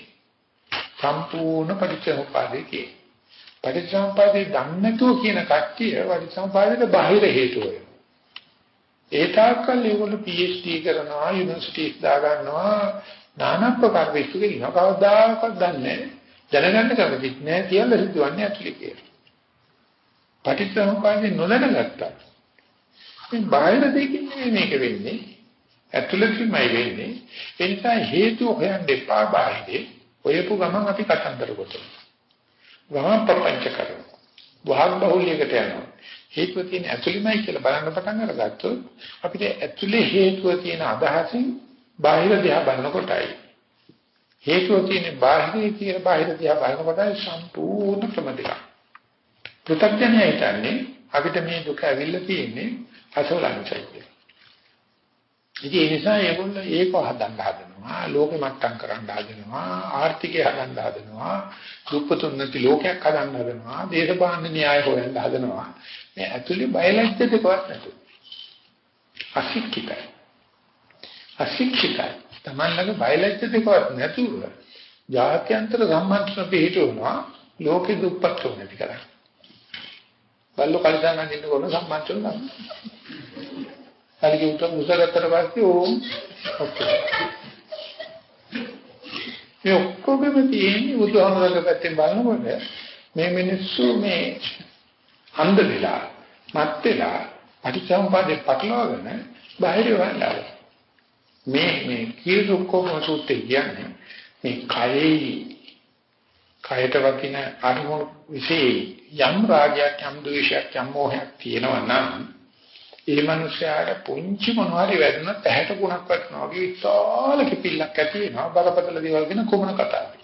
සම්පූර්ණ පරිච්ඡේදපාදේ කියේ. පරිච්ඡේදපාදේ දන්නේතු කියන කට්ටිය පරිච්ඡේදපාදේට බාහිර හේතු වෙනවා. ඒ තාක්කල් ඒගොල්ලෝ PhD කරනවා, යුනිවර්සිටිස් දා ගන්නවා, নানা ප්‍රකාර විශ්වවිද්‍යාල කවදාකවත් දන්නේ නැහැ. දැනගන්න කැමතිත් නැහැ කියලා හිතුවන්නේ ඇතුලේ කියලා. පටිච්චසමුප්පාදේ නොදැනගත්තා. මේ බාහිර දෙකින් මේක වෙන්නේ ඇතුළතින්මයි වෙන්නේ. ඒ නිසා හේතු හොයන්න එපා බාහිරේ. ඔයපු ගමන් අපි කතන්දර ගොතනවා. ගමන් ප්‍රපංච කරනවා. වහක් බහුල්‍යයකට යනවා. හේතුව තියෙන ඇතුළෙමයි කියලා බලන්න පටන් අරගත්තොත් අපිට ඇතුළේ හේතුව තියෙන අදහසින් බාහිර දිහා බලනකොටයි හේතුව තියෙන බාහිරේ තියෙන බාහිර දිහා බලනකොටයි සම්පූර්ණ ක්‍රම දෙකක්. පෘථග්ජනය හිතන්නේ අපිට මේ දුක ඇවිල්ලා තියෙන්නේ අසෝලංචයි කියලා. ඉතින් ඒ නිසා ඒගොල්ලෝ ඒක හදන්න හදනවා, ලෝකෙ මට්ටම් කරන්න හදනවා, ආර්ථිකය හදන්න හදනවා, දුප්පතුන්නති ලෝකයක් හදන්න හදනවා, දේශපාලන න්‍යාය හොයන්න හදනවා. මේ ඇතුලේ බයලජ්‍ය දෙකවත් නැතු. අශික්ෂිතයි. අශික්ෂිතයි. Taman ළඟ බයලජ්‍ය දෙකවත් නැතුව ජාත්‍යන්තර සම්මන්ත්‍රණ පිළිතුරුනවා ලෝකෙ දුප්පත් නැති කරන්නේ. බල්ලෝ කල්දාන අඳින්න කොන සම්මන්ත්‍රණ නම්. හරියට උත්තර මුසගත්තට පස්සේ ඕම් ඔක්කොම. මේ ඔක්කොගෙම තියෙන්නේ බුදුහාමුදුරගේ පැත්තෙන් බලනකොට මේ මිනිස්සු මේ අන්ධ වෙලා මත් වෙලා පටිච්චසමුප්පාදේ පටලවාගෙන බාහිර වන්දාල මේ මේ කීරුක්කම සූත්‍රය කියන්නේ මේ කයේ කයට වකින අරමුණු විශේෂ යම් රාගයක් යම් ද්වේෂයක් යම් මොහයක් තියෙනවා නම් ඒ මනුස්සයාට පුංචි මොනවාරි වැදුනත් ඇහැට ගුණක් වටනවා වගේ විශාල කිපිල්ලක් ඇති වෙනවා බරපතල දේවල් ගැන කොමන කතාවද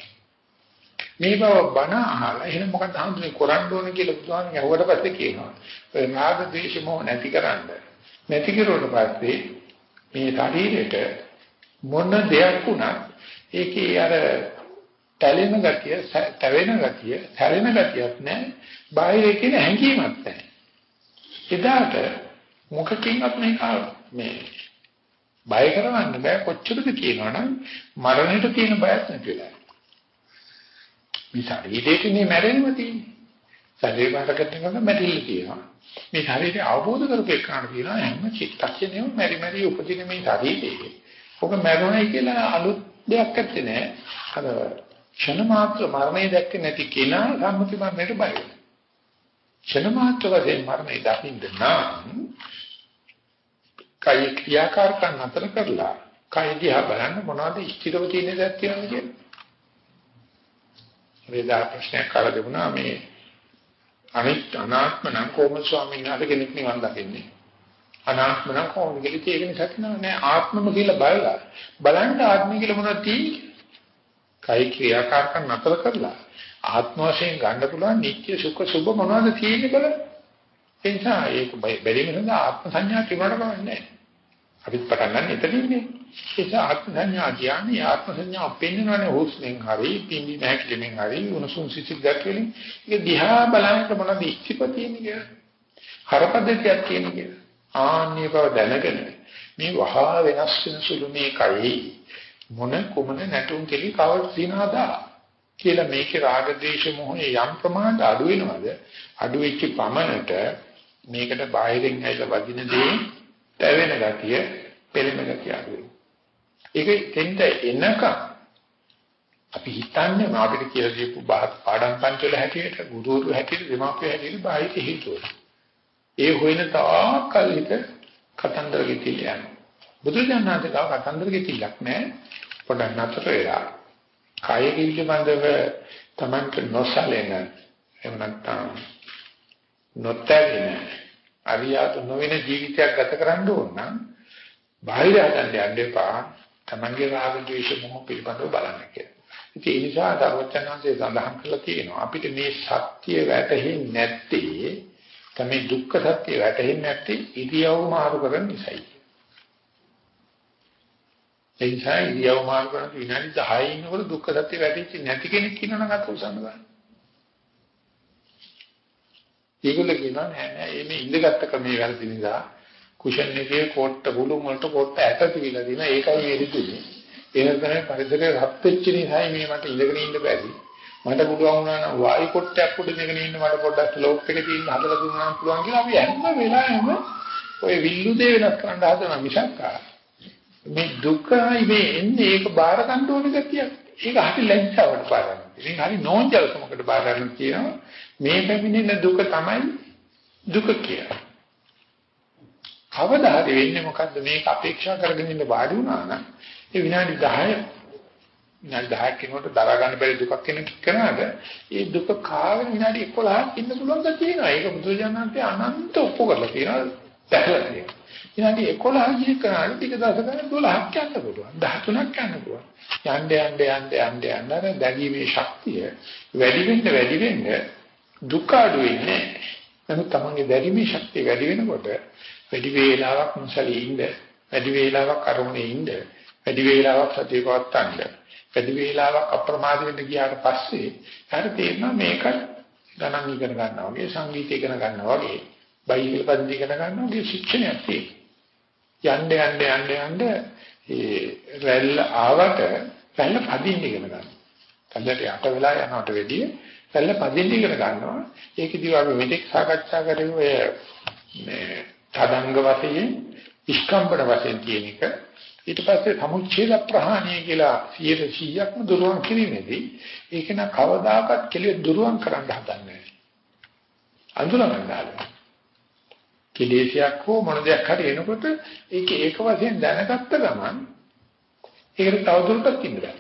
මේ බව බණ අහලා එහෙනම් මොකක්ද හඳුනේ කරන්න ඕන කියලා බුදුහාම යහුවට පස්සේ කියනවා. ඔය රාග ද්වේෂ මොහ නැතිකරන්න. නැති කරුවට පස්සේ මේ ශරීරෙට මොන දෙයක් වුණත් ඒකේ අර තැලෙන ගතිය, තැවෙන ගතිය, තැලෙන ගතියක් නැහැ. බාහිර කියන හැඟීමක් නැහැ. එදාට මොකකින්වත් මේක මේ බය කරවන්න බෑ කොච්චරද කියනවනම් මරණයට තියෙන බයත් නැතිලා. මේ ශරීරයේනේ මැරෙන්නම තියෙන්නේ. ශරීරය බාරකට ගන්න මැරිලා තියෙනවා. මේ ශරීරය අවබෝධ කරපේකන තියෙනවා හැම චිත්තක්ෂණයම මැරි මැරි උපදින මේ ශරීරයේ. ඔක මැරුණයි කියලා අලුත් දෙයක් නැත්තේ නෑ. අර ක්ෂණ මාත්‍ර මරණය දැක්කේ නැති කෙනා සම්මුති මරණයට බය වෙනවා. ක්ෂණ මාත්‍ර වශයෙන් මරණය දකින්න නම් කයි ක්‍රියාකාරකම් නතර කරලා කය දිහා බලන්න මොනවද ස්ථිරව තියෙන දේ තියෙනවද කියලා. වේදා ප්‍රශ්නයක් කාලා තිබුණා මේ අනිත් අනාත්ම නම් කොහොමද ස්වාමීන් වහන්සේ කෙනෙක් නිවන් දකින්නේ අනාත්ම නම් කොහොමද කියලා ඒක නිසා කියනවා නෑ ආත්මම කියලා බලලා බලන්න ආත්මය කියලා මොනවද තියෙන්නේ කයි ක්‍රියාකාරකම් නතර කරලා ආත්ම වශයෙන් ගන්න පුළුවන් නිත්‍ය සුඛ සුභ මොනවද තියෙන්නේ බලන්න. ඒ නිසා ඒක බැරිම නිසා ආත්ම සංඥා කිව්වට කවන්නේ අපිත් පටන් ගන්න එතනින්නේ ඒක ආත්ම සංඥා කියන්නේ ආත්ම සංඥා පෙන්වනනේ හුස්මෙන් හරි පිම්බි නැක්ලෙමින් හරි උණුසුම් සිසිල් ගැටෙලින් ඒක දිහා බලනකොට මොනවද ඉස්තිපතියන්නේ කියලා. හරපද්ධතියක් කියන්නේ කියලා. ආන්නේ බව දැනගෙන මේ වහා වෙනස් වෙන සුළු මේ කයි මොන කොමන නැටුම් කෙලි කවද තියනවාදා කියලා මේකේ රාග ද්වේෂ මොහේ යම් ප්‍රමාණයට අඩු වෙනවද අඩු වෙච්ච පමණට මේකට බාහිරින් ඇවිල්ලා වදින දේ තැවෙන ගතිය පෙළෙන ගතිය අඩු වෙනවා ඒක දෙන්න එනකම් අපි හිතන්නේ මාකට කියලා දීපු පාඩම් පන්තිවල හැටියට ගුරුවරු හැටියට දෙමාපිය හැටියට බාහිර හේතුව. ඒ හොයන තාකල් හිත කතන්දර ගෙතිල යනවා. බුදුජානනාථ කව කතන්දර ගෙතිලක් නැහැ. පොඩ්ඩක් නතර වෙලා කාය පිළිබඳව Tamanට නොසලෙන එහෙම නැත්නම් නොතැවෙන අරියාත නොවන ජීවිතයක් ගත කරන්න ඕන නම් බාහිර හදන්න යන්න එපා Tamanගේ රාග ද්වේෂ මොහ පිළිබඳව බලන්න කියලා. ඉතින් ඒ නිසා දරුවචනanse සඳහන් කරලා තියෙනවා අපිට මේ සත්‍ය වැටහෙන්නේ නැත්තේ තමයි දුක්ඛ සත්‍ය වැටහෙන්නේ නැත්තේ ඉරියව් මාරු කරන නිසායි. ඒ නිසා ඉරියව් මාරු කරන විනාඩි 10 ඉන්නකොට දුක්ඛ සත්‍ය වැටෙච්ච නැති කෙනෙක් ඉන්නවනම් අත උසන්න ගන්න. ඒගොල්ලෝ කියනවා නෑ නෑ මේ ඉඳගත්ත ක්‍රමේ වැරදි නිසා කුෂන් එකේ කොට්ට බුලුම් වලට කොට්ට ඇට තිබිලා තියෙනවා ඒකයි එරිතුනේ. ඒක තමයි පරිසරේ රත් වෙච්ච නිසායි මේ මට ඉඳගෙන ඉන්න බැරි. මට පුළුවන් වුණා නම් වායු කොට්ටයක් උඩ ඉඳගෙන ඉන්න මට පොඩ්ඩක් ස්ලෝප් එක තියෙන හදලා දුන්නා නම් පුළුවන් කියලා අපි හැම වෙලාවෙම ඔය විල්ලු දේ වෙනස් කරන්න හදනවා මිසක් මේ දුකයි මේ එන්නේ ඒක බාර ගන්න ඕන ගතියක්. ඒක හරි ලැජ්ජාවට බාර ගන්න. මේක හරි නෝන්ජල්කමකට බාර ගන්න කියනවා. මේ පැමිණෙන දුක තමයි දුක කියලා. කවදා හරි වෙන්නේ මොකද්ද මේක අපේක්ෂා කරගෙන ඉන්න වාඩි වුණා නම් ඒ විනාඩි 10 විනාඩි 10ක් යනකොට දරා ගන්න බැරි දුකක් කෙනෙක් කරාද ඒ දුක කාගෙන විනාඩි 11ක් ඉන්න පුළුවන් ද තියෙනවා ඒක බුදුජානන්තේ අනන්ත ඔප්පු කරලා තියෙනවා දැකලා තියෙනවා විනාඩි 11 ජී කරාට ටික දවසකට 12ක් යන්න පුළුවන් 13ක් යන්න පුළුවන්. යන්න යන්න යන්න යන්න යන්න අර දැඩීමේ ශක්තිය වැඩි වෙන්න වැඩි වෙන්න දුක අඩු වෙන්නේ නමුත් තමන්ගේ දැඩීමේ ශක්තිය වැඩි වෙනකොට වැඩි වේලාවක් මුසලී ඉන්න වැඩි වේලාවක් අරමුණේ ඉන්න වැඩි වේලාවක් සතිය පවත්තන්න වැඩි වේලාවක් අප්‍රමාද වෙන්න ගියාට පස්සේ හරි තේරෙනවා මේක ගණන් ඉගෙන ගන්නවා වගේ සංගීත ඉගෙන ගන්නවා වගේ බයිබල් පන්ති ඉගෙන ගන්නවා වගේ ශික්ෂණයක් තියෙනවා. යන්න යන්න යන්න යන්න ඒ රැල්ල ආවට රැල්ල පදින්න ඉගෙන ගන්නවා කල්ලට යට වෙලා යනවට වැඩිය රැල්ල පදින්න ඉගෙන ගන්නවා ඒකදී අපි මෙතෙක් සාකච්ඡා කරේ ඔය මේ තදංග වශයෙන් ඉස්කම්බන වශයෙන් කියන එක ඊට පස්සේ සමුච්ඡේද ප්‍රහාණය කියලා 100%ක්ම දුරුවන් කිරීමේදී ඒක න කවදාකවත් කෙලෙ දුරුවන් කරන්න හදන්නේ නැහැ. අඳුනගන්නවා. කෙලෙසයක් හෝ මොන දෙයක් හරි එනකොට ඒක ඒක වශයෙන් දැනගත්ත ගමන් ඒකට තවදුරටත් ඉන්න බෑ.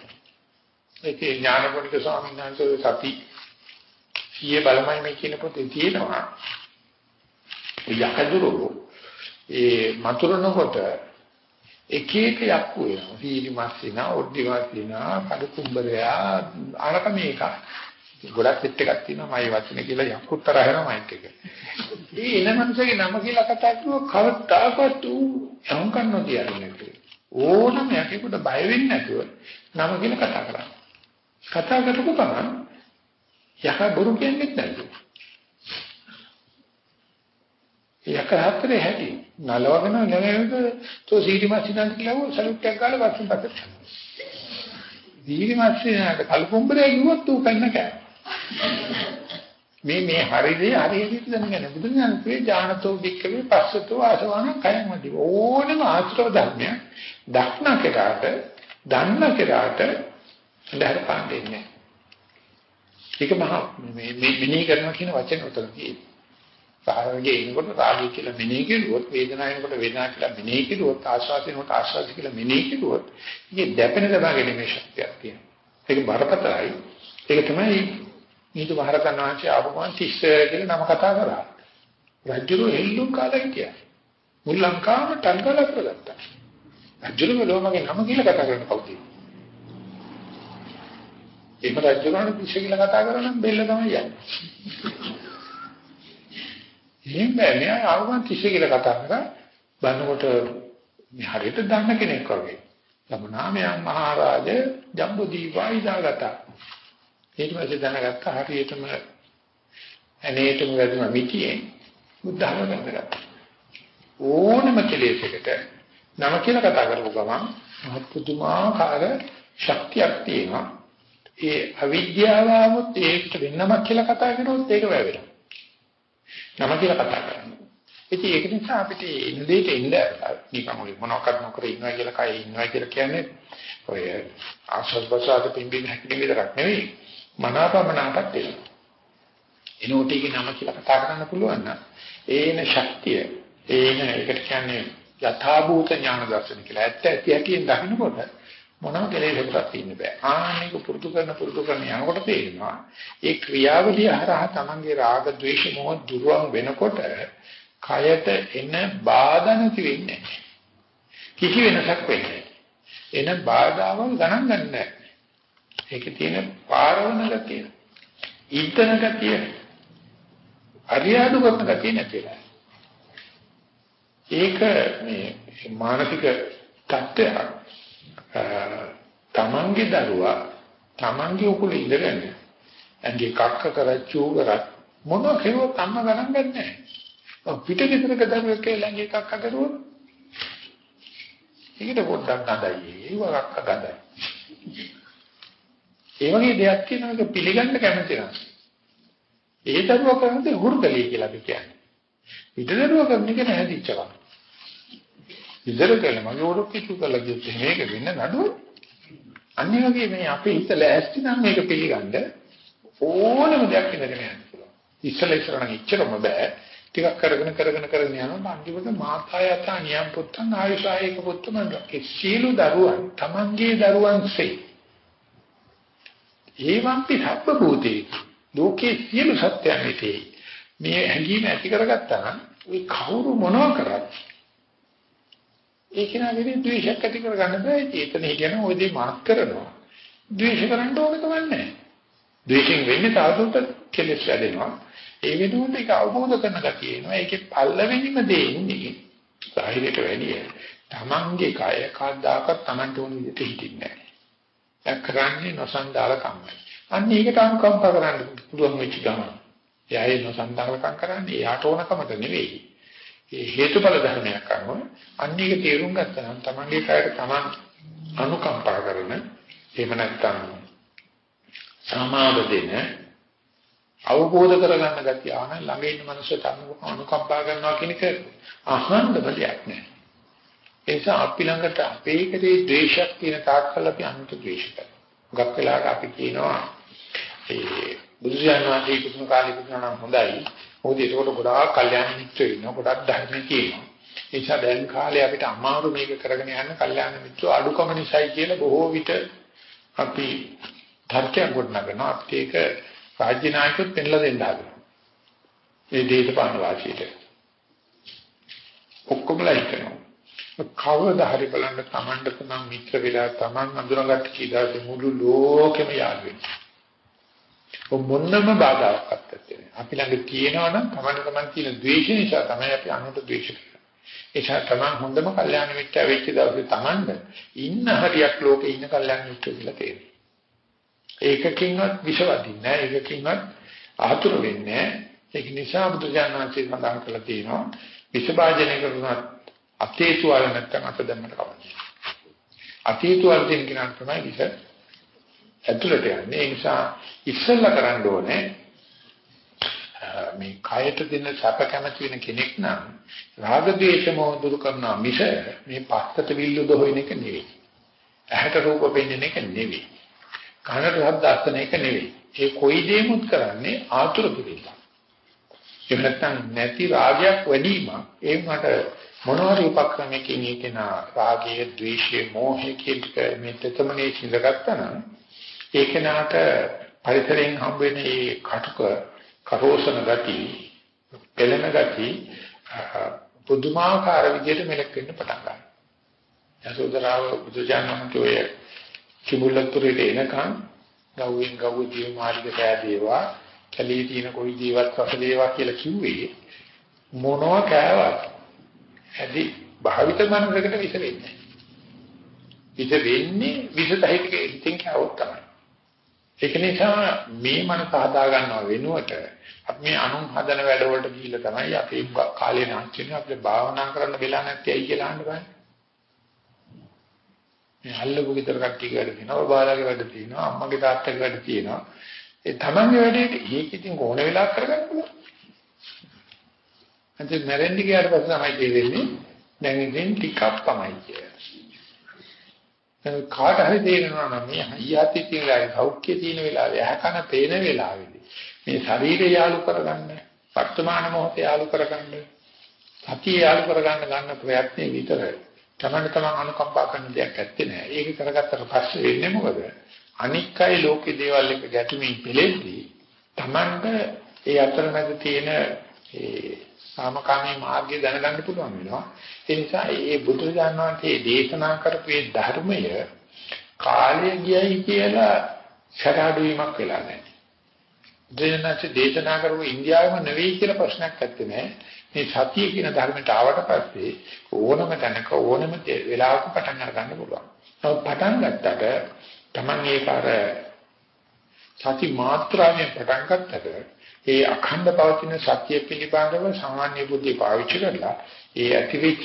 ඒකේ ඥානපෝනික ස්වාමීන් වහන්සේ සති සිය බලමයි මේ කියන පොතේ තියෙනවා. යකදුරු ඒ මතුරනකොට එක එක යක්කු වෙනවා. සීලි මස්සිනා, ඔඩ්ඩි මස්සිනා, කඩ කුඹරයා අරක මේක. ගොඩක් සෙට් එකක් තියෙනවා මයි වචනේ කියලා යක්කුත්තර හැරම මයික් එක. ඒ එන මනුස්සගේ නම කියලා කතා කරුවා කවදාකවත් ඌ සම්කන් නොතියන්නේ නැහැ. ඕනම යකෙකුට බය වෙන්නේ නැතුව නම කියලා කතා කරන්නේ. කතා කරපු ගමන් යක බොරු කියන්නේ නැහැ. යක හතරේ හැටි නලවගෙන නැවෙද તો සීරිමස්සිනාන්ට කියලා සලුට් එකක් ගාලා වස්තු පස්සට සීරිමස්සිනාට කල්පොම්බරේ ගියොත් ඌ කන්න කෑ මේ මේ හරිදී හරියට දැනගන්න බුදුන් වහන්සේ ඥානතෝ වික්කවේ පස්සතෝ ආසවන කයමදි ඕනම ආශ්‍රව ධර්මයක් දක්න කෙරාට දන්න කෙරාට දැර පාන්නේ ඒක මහා මේ මෙනෙහි කරනවා කියන වචන උතන තියෙන්නේ සාහරගේ එනකොට රාගය කියලා මෙනෙහි කෙරුවොත් වේදනාව එනකොට වේදනාව කියලා මෙනෙහි කෙරුවොත් ආස්වාදේනකොට ආස්වාද කියලා මෙනෙහි කෙරුවොත් ඉතින් දැපෙන දබාගෙන මේ ශක්තියක් තියෙනවා. ඒක බරපතලයි. ඒක තමයි නීතු මහරතන් වහන්සේ ආපුවාන් තිස්ස කියලා නම කතා කරා. රජුරු හෙල්ලුම් කාලා හිටියා. මුල් ලංකාවම ටංගල කරගත්තා. රජුරු මෙලොවමගේ නම කියලා කතා කරන්න කවුද? එහෙම රජුරුන්ට තිස්ස කියලා කතා කරනනම් බෙල්ල තමයි යන්නේ. එහෙම බෑ මෙයා ආවම කිසි කියලා කතා කරා බලනකොට මේ හරියට දන්න කෙනෙක් වගේ. ලබනාමයන් මහරජ ජම්බුදීපා ඉදාගත. ඊට පස්සේ දැනගත්ත හරියටම ඇනේටම වැදුන මිටියෙන් බුද්ධහම ගන්නවා. ඕනම කෙලෙසකට නම කියලා කතා කරපු ගමන් මහත් පුදුමාකාර ශක්තියක් තියෙනවා. ඒ අවිද්‍යාව આવොත් ඒකට වෙන්නමක් කියලා කතා කරනොත් ඒක වැවෙනවා. නම කියලා කතා කරන්නේ. ඉතින් ඒක නිසා අපිට ඉන්දේට ඉන්න නිකම් මොනවාක්වත් නොකර ඉන්නවා කියලා කය ඉන්නවා කියලා කියන්නේ ඔය ආශ්වාස පිම්බීම හැකිලිම විතරක් නෙවෙයි මනාපමනාපත් වෙනවා. එනෝට ඒක නම කියලා කතා කරන්න පුළුවන් නම් ඒන ශක්තිය ඒන ඒකට කියන්නේ යථාභූත ඥාන දර්ශන කියලා. ඇත්ත ඇති ඇතිෙන් දකින්නකොට මොනම කෙලෙසකටත් ඉන්න බෑ. ආනික පුරුදු කරන පුරුදු කරන යනකොට තේරෙනවා ඒ ක්‍රියාවලිය හරහා තමන්ගේ රාග ద్వේෂ මොහ දුරවන් වෙනකොට කයට එන බාධා නැති වෙන්නේ කිසි වෙනසක් වෙන්නේ එන බාධාවල් ගණන් ගන්නෑ. ඒකේ තියෙන පාරවන ගතිය. ඊතන ගතිය. අරියාදු කරන ගතිය නැතිලා. ඒක මේ මානසික තත්ත්වයක් තමන්ගේ දරුවා තමන්ගේ උකුල ඉඳගෙන ඇඟේ කක්ක කරච්චෝ කරත් මොන කෙරුවත් අම්ම ගණන් ගන්නෑ. පිටගෙදරක දරුවෙක් කියලා ඇඟේ කක්ක කරුවොත් ඒකට පොඩ්ඩක් ගඳයි. ඒව කක්ක ගඳයි. ඒ වගේ දෙයක් කියනවා ඒක පිළිගන්න කැමති නැහැ. ඒ දරුවා කරන්නේ හුරුකලිය කියලා අපි කියන්නේ. පිට දරුවා කරන එක නැහැදිච්චකම. ඉතල කළ මගේ උඩ පිටු කළා කියොත් මේක වෙන්න නඩුව. අනිත් වගේ මේ අපේ හිත ලෑස්ති නම් මේක පිළිගන්න ඕනම දෙයක් ඉඳගෙන යන්න පුළුවන්. ඉස්සල ඉස්සර නම් ඉච්චරම බෑ. ටිකක් කරගෙන කරගෙන කරගෙන යනවා අන්තිමට මාතායත නියම් පුත්තන් ආයුෂායක පුත්තම ඒ සීළු දරුවන් තමන්ගේ දරුවන්සේ ඒවම්පි සබ්බ භූතේ ලෝකේ සියලු සත්‍යයන් විතේ මේ හැඟීම ඇති කරගත්තා නම් ඒ කවුරු මොනවා කරත් ඒක නාගෙදී ද්වේෂයක් ඇති කරගන්න බෑ. චේතන හිතන ඔය දේ මාත් කරනවා. ද්වේෂ කරන්න ඕන කමක් නැහැ. ද්වේෂයෙන් වෙන්නේ තාදුට කෙලෙස් වැඩෙනවා. ඒ වෙනුවට ඒක අවබෝධ කරන ගතිය එනවා. ඒකේ පල්ලවෙනිම දේ ඉන්නේ සාහිරයට වැඩිය. තමන්ගේ කය කද්දාකත් තමන්ට ඕන විදිහට හිටින්නේ නැහැ. ඒක කරන්නේ නොසන්ඩාල කම්මයි. අන්න ඒකට අනුකම්පා කරන්න පුළුවන් වෙච්ච ගමන්. එයා ඒ නොසන්ඩාලකම් කරන්නේ එයාට ඕනකමද නෙවෙයි. ඒ හේතුඵල ධර්මයක් අනුව අන්න ඒක තේරුම් ගත්තා නම් තමන්ගේ කයට තමන් අනුකම්පා කරන එහෙම නැත්නම් සමාව දෙන අවබෝධ කරගන්න ගැතිය ආන ළඟ ඉන්න මනුස්සයට අනුකම්පා කරනවා කියන එක අහන්න බලියක් නෑ ඒ නිසා අපි ළඟට අපේ කරේ ද්වේෂයක් තියෙන තාක්කල් අපි අනුත ද්වේෂ කරනවා. ගොඩක් වෙලාවට අපි කියනවා ඒ බුදුසයන් වහන්සේ කුතුහල කාලේ කුතුහල නම් හොඳයි. මොකද ඒකට ගොඩාක් කල්යාණ මිත්‍රයෝ ඉන්නවා. ගොඩක් ධර්ම කියනවා. ඒ නිසා දැන් කාලේ අපිට අමාරු මේක කරගෙන යන්න කල්යාණ මිත්‍රෝ අඩුකම නිසායි කියලා බොහෝ විට අපි තර්කයක් ගොඩනගනවා. අපිට ඒක රාජ්‍ය නායකයොත් පෙන්ලා දෙන්න හදනවා. මේ දේශපාලන වාසියට. ඔක්කොමලා හිතනවා. කවදා හරි බලන්න Tamanට තමන් මිත්‍ර වෙලා Taman අඳුරගත්ත කීදාට මුළු ලෝකෙම යාළු වෙනවා. මොන්නම බාධාවක් නැහැ. අපි ළඟ තියෙනවා නම් Tamanට Taman තියෙන ද්වේෂ නිසා තමයි අපි අනුන්ට ද්වේෂ කරන්නේ. ඒසා Taman හොඳම කල්යාණ මිත්‍යා වෙච්ච දවසේ Tamanට ඉන්න හරියක් ලෝකේ ඉන්න කල්යාණ මිත්‍යා කියලා තේරෙනවා. ඒකකින්වත් විෂවදින්නේ නැහැ. ඒකකින්වත් ආතුර වෙන්නේ නැහැ. ඒක නිසා බුදුජානනාංශය සඳහන් කරලා තියෙනවා විෂභාජනය කරනත් අතීතු වල නැත්තම් අත දැම්මට කවන්නේ. අතීතු වල දෙන කෙනා තමයි විස ඇතුළට යන්නේ. ඒ නිසා ඉස්සෙල්ලා කරන්න ඕනේ මේ කයට දෙන සැප කැමති වෙන කෙනෙක් නම් රාග දේශ මොහ දුරු කරනවා මිස මේ පස්සට විල්ලුද හොයන එක නෙවෙයි. ඇහැට රූප පෙන්වන එක නෙවෙයි. කනට ශබ්ද අස්තන එක නෙවෙයි. ඒ කොයි දෙයක්මුත් කරන්නේ ආතුර පිළිල්ල. එහෙම නැත්නම් නැති රාගයක් වැඩිම ඒ මට මොනවාරි උපක්‍රමයකින් ඒකේන රාගය, ද්වේෂය, මෝහය කියන මේ තෙතමනේ සිඳගත්තා නම් ඒක නාට පරිසරයෙන් හම්බ වෙන මේ කටුක කරෝසන ගති, පෙළෙන ගති පුදුමාකාර විදිහට මෙලක් වෙන්න පටන් ගන්නවා. යසෝදරාව බුදුජානකෝය කිඹුල්ලතුරේ එනකන් ගව්වෙන් ගව් ජීව මාර්ග පෑදේවා කැලේ තියෙන කොයි ජීවත් රස දේවා කියලා කිව්වේ මොනවා කෑවත් ඇදි භාවිත මනසකට විස වෙන්නේ. විස වෙන්නේ විස සහිත හිතෙන් කවොත් තමයි. ඒක නිසා මේ මනස හදා ගන්නව වෙනුවට අපි මේ අනුන් හදන වැඩ වලට ගිහිල්ලා තමයි අපි කාලේ නාස්තිනේ අපිට භාවනා කරන්න වෙලා නැත්තේ ඇයි කියලා අහන්න බෑ. මේ අල්ලපු ගෙදර කට්ටිය වැඩ තියෙනවා, බාලාගේ වැඩ තියෙනවා, අම්මගේ තාත්තගේ වැඩ තියෙනවා. ඒ තමන්ගේ වැඩේට ඒක ඉතින් ඕන වෙලාවක කරගන්න පුළුවන්. අන්තිම මැරෙන්න ගියාට පස්සේ තමයි තේරෙන්නේ දැන් ඉතින් ටිකක් තමයි කියලා. කාට හරි තේරෙනවා නම් මේ හයියති තියෙන වෙලාවේ සෞඛ්‍ය තියෙන වෙලාවේ ඇහැකන පේන වෙලාවේදී මේ ශරීරය යාලු කරගන්න වර්තමාන මොහොතේ යාලු කරගන්න සතිය යාලු කරගන්න ගන්න ප්‍රයත්නේ විතර තමන්න තමන් අනුකම්පා කරන දෙයක් ඇත්තේ නැහැ. ඒක කරගත්තට පස්සේ වෙන්නේ මොකද? අනික් අය ලෝකේ දේවල් එක ගැටුමින් පෙළෙද්දී තමන්ට ඒ අතරමැද තියෙන ඒ සාමකාමී මාර්ගය දැනගන්න පුළුවන් වෙනවා. ඒ නිසා මේ බුදුරජාණන් වහන්සේ දේශනා කරපු මේ ධර්මය කාලය ගියයි කියලා සරාඩු වීමක් වෙලා නැහැ. දෙයනත් දේශනා කරපු ඉන්දියාවෙම නෙවෙයි කියලා ප්‍රශ්නයක් නැත්තේ නෑ. මේ සතිය කියන ධර්මයට ආවට පස්සේ ඕනම තැනක ඕනම වෙලාවක පටන් අරගන්න පුළුවන්. නමුත් පටන් ගත්තට Taman ඒක අර සති මාත්‍රාවෙන් පටන් ගත්තට ඒ අඛණ්ඩ පවතින සත්‍ය පිළිබඳව සාමාන්‍ය බුද්ධි පාවිච්චි කරලා ඒ ඇතිවෙච්ච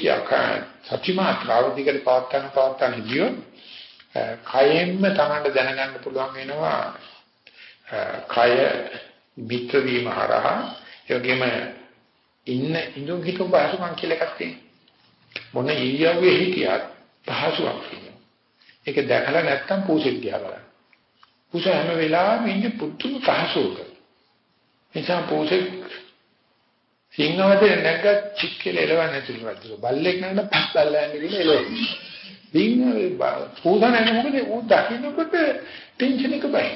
සත්‍ය මාත්‍රාව දිගට පවත්වන පවත්වන ජීව කයෙන්ම Tamanට දැනගන්න පුළුවන් වෙනවා කය මිත්‍ර වීම හරහා. යෝගෙම ඉන්න ඉඳුන් හිටු පහසුකම් කියලා එකක් තියෙනවා. මොන ඉරියව්වේ හිටියත් පහසුවක් තියෙනවා. ඒක දැකලා නැත්තම් පූසෙත් දිහා බලන්න. පූස හැම වෙලාවෙම ඉන්නේ පුදුම පහසුවක. නිසා පූසෙක් සිංහවදේ නැග්ග චික්කල එලවන්නේ නැතුළු වදින බල්ලෙක් නන්න පස් බල්ලා යන්නේ කියලා එලවෙන්නේ සිංහ පූස නැහැ මොකද ඌ දකින්නකොට ටෙන්ෂන් එක බයි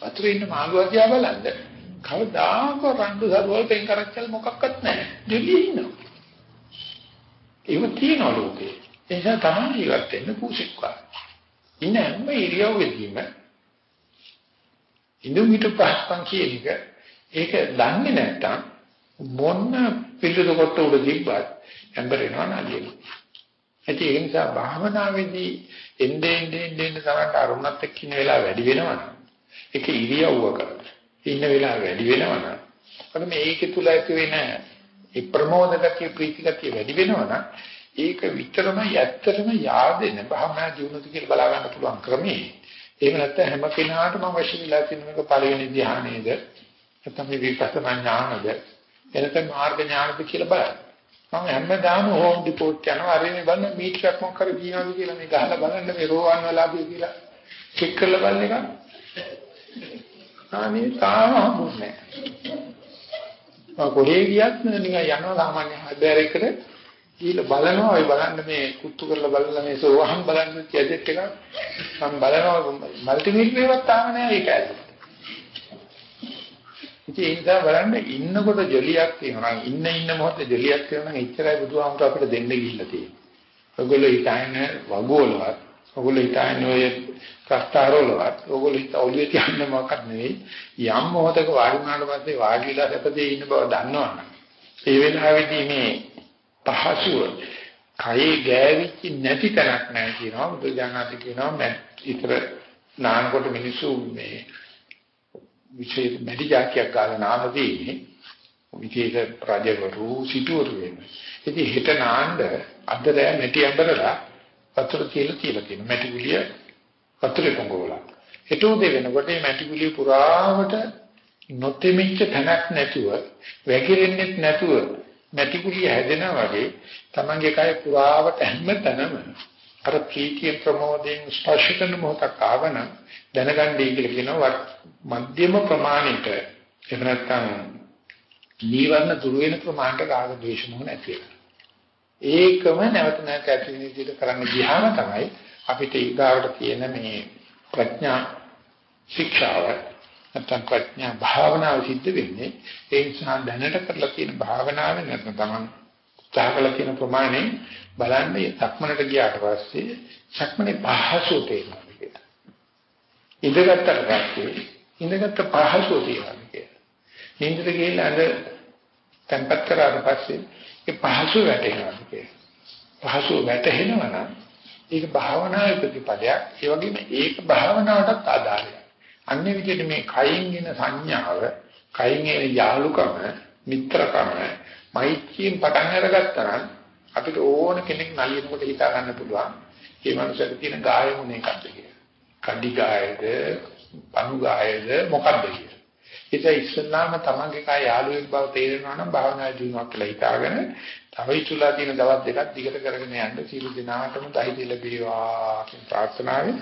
වතුරේ ඉන්න මාළුවා දිහා බලන්න කවදාක රණ්ඩු සරුවල් පෙන් කරච්චල් මොකක්වත් නැහැ. දෙලිය ඉන්නවා. ඒව තියෙනවා ලෝකේ. ඒ නිසා තමයි ජීවත් වෙන්න කුසික්වා. ඉන්න හැම ඉරියව්වෙදීම ඉඳු මිට පහස්පන් කියන එක ඒක දන්නේ නැත්තම් මොන්න පිළිතුරු කොට උඩ තිබ්බත් ඇඹරෙනවා නලියෙ. ඒ නිසා භාවනාවේදී එන්නේ එන්නේ එන්නේ තමයි අරුණත් එක්ක ඉන්න වෙලාව වැඩි වෙනවා. ඒක ඉරියව්වක ඉන්න වෙලාව වැඩි වෙනවනම් අර මේක තුල ඇති වෙන ඒ ප්‍රමෝදකතිය ප්‍රීතිකතිය වැඩි වෙනවනම් ඒක විතරම ඇත්තටම yaadෙන භවනා ජීවනද කියලා බලා ගන්න පුළුවන් ක්‍රමේ. එහෙම නැත්නම් හැම කෙනාටම අවශ්‍ය වෙලා තියෙන මේක පළවෙනි ධ්‍යානයේද? නැත්නම් මේ විපස්සනා ඥානද? එනකම් මාර්ග ඥානද කියලා බලන්න. මම හැමදාම හෝම් ඩිපෝට් යනවා. අර මේ බලන්න මීටරයක් මොකක් කර කියනවාද කියලා මේ ගහලා බලන්න. මේ රෝවන් වලාදී කියලා චෙක් කරලා බලන එක. අනේ තාම හම්බුනේ නැහැ. කොහේ ගියත් නිකන් යනවා සාමාන්‍ය හදෑරයකට ගිහලා බලනවා ඔය බලන්න මේ කුත්තු කරලා බලලා මේ සෝවහම් බලන්න කැදෙට් එක මම බලනවා මල්ටිමීටර් එකක් තාම නැහැ ඒක ඇයි. ඉතින් ඒ නිසා බලන්න ඉන්නකොට ජොලියක් තියෙනවා නම් ඉන්න ඉන්න මොහොතේ ජොලියක් තියෙනවා නම් එච්චරයි බුදුහාමුදුර අපිට දෙන්න ගිහිල්ලා තියෙන්නේ. ඔයගොල්ලෝ හිතන්නේ වගෝලවත් ඔයගොල්ලෝ හිතන්නේ ඔය කස්තරවලවත් ඔයගොල්ලෝ හිත ඔළුවේ තියන්න මොකක්ද නෙවෙයි යම් මොහොතක වාඩි වුණාට පස්සේ වාඩි වෙලා සැපදී ඉන්න බව දන්නවනම් ඒ වෙලාවේදී මේ පහසුව. කයේ ගෑවිච්ච නැති තැනක් නැහැ කියනවා. බුදුජානක කියනවා මම ඉතර නානකොට මිනිස්සු මේ විශේෂ මෙඩිජාකියක් ගාලා නාමදීනේ විශේෂ රජවරු සිටුවරු වෙන්නේ ඉතින් හිත නාන්න අද රෑ මෙටි අඹරලා වතුර කියලා තියලා තියෙනවා. මැටි ගුලිය වතුරේ පොඟවලා. හෙට උදේ වෙනකොට මේ මැටි ගුලිය පුරාවට නොතෙමිච්ච තැනක් නැතුව වැగిරෙන්නේ නැතුව මැටි ගුලිය හැදෙනා වගේ තමන්ගේ කය පුරාවට හැම තැනම අර ප්‍රීතිය ප්‍රමෝදයෙන් ස්පර්ශ කරන මොහොතක් ආවන දැනගන්නයි කියලා කියනවා මධ්‍යම ප්‍රමාණයට එහෙම නැත්නම් නීවරණ දුර වෙන ප්‍රමාණයට රාග ද්වේෂ මොහ නැති වෙනවා. ඒකම නැවත නැවත ඇති වෙන විදිහට කරන්න ගියාම තමයි අපිට ඊගාවට තියෙන මේ ප්‍රඥා ශික්ෂාව නැත්නම් ප්‍රඥා භාවනාව සිද්ධ වෙන්නේ ඒ නිසා දැනට කරලා තියෙන භාවනාව නැත්නම් තමන් උත්සාහ කරලා තියෙන ප්‍රමාණය බලන්නේ සක්මනට ගියාට පස්සේ සක්මනේ පහසු තේරෙනවා කියලා. ඉඳගත්තට පස්සේ ඉඳගත්ත පහසු තේරෙනවා කියලා. නින්දට ගිහිල්ලා අඳ tempat කරාට පස්සේ ඒ පහසු වැටෙනවා කියලා. පහසු වැටෙනවා නම් ඒක භාවනාවේ ප්‍රතිපදයක්. ඒ වගේම ඒක භාවනාවටත් ආධාරයක්. අන්නේ විදිහට මේ කයින් එන සංඥාව, කයින් එන යාලුකම, මිත්‍රකම, මෛත්‍රියෙන් පටන් අරගත්තා නම් අපිට ඕන කෙනෙක් නලියනකොට හිතා ගන්න පුළුවන්. මේ මනුස්සයාට තියෙන ගාය මොන එකක්ද කියලා. කඩි ගායද, පණු ගායද මොකක්ද කියලා. ඒක ඉස්සල්ලාම තමන්ගේ කය යාළුවෙක් බව තේරෙනවා නම් භාවනා දිනුවක් කියලා හිතාගෙන තව ඉතුලා තියෙන දවස් දෙකක් දිගට කරගෙන යන්න සියලු දිනාටම ධෛර්ය ලැබේවා කියන ප්‍රාර්ථනාවෙන්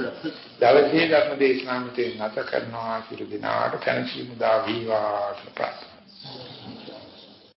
දවසේ ධර්ම දේශනාව මෙතන නැත කරනවා සියලු දිනාට කනසි මුදා වේවා කියලා ප්‍රාර්ථනා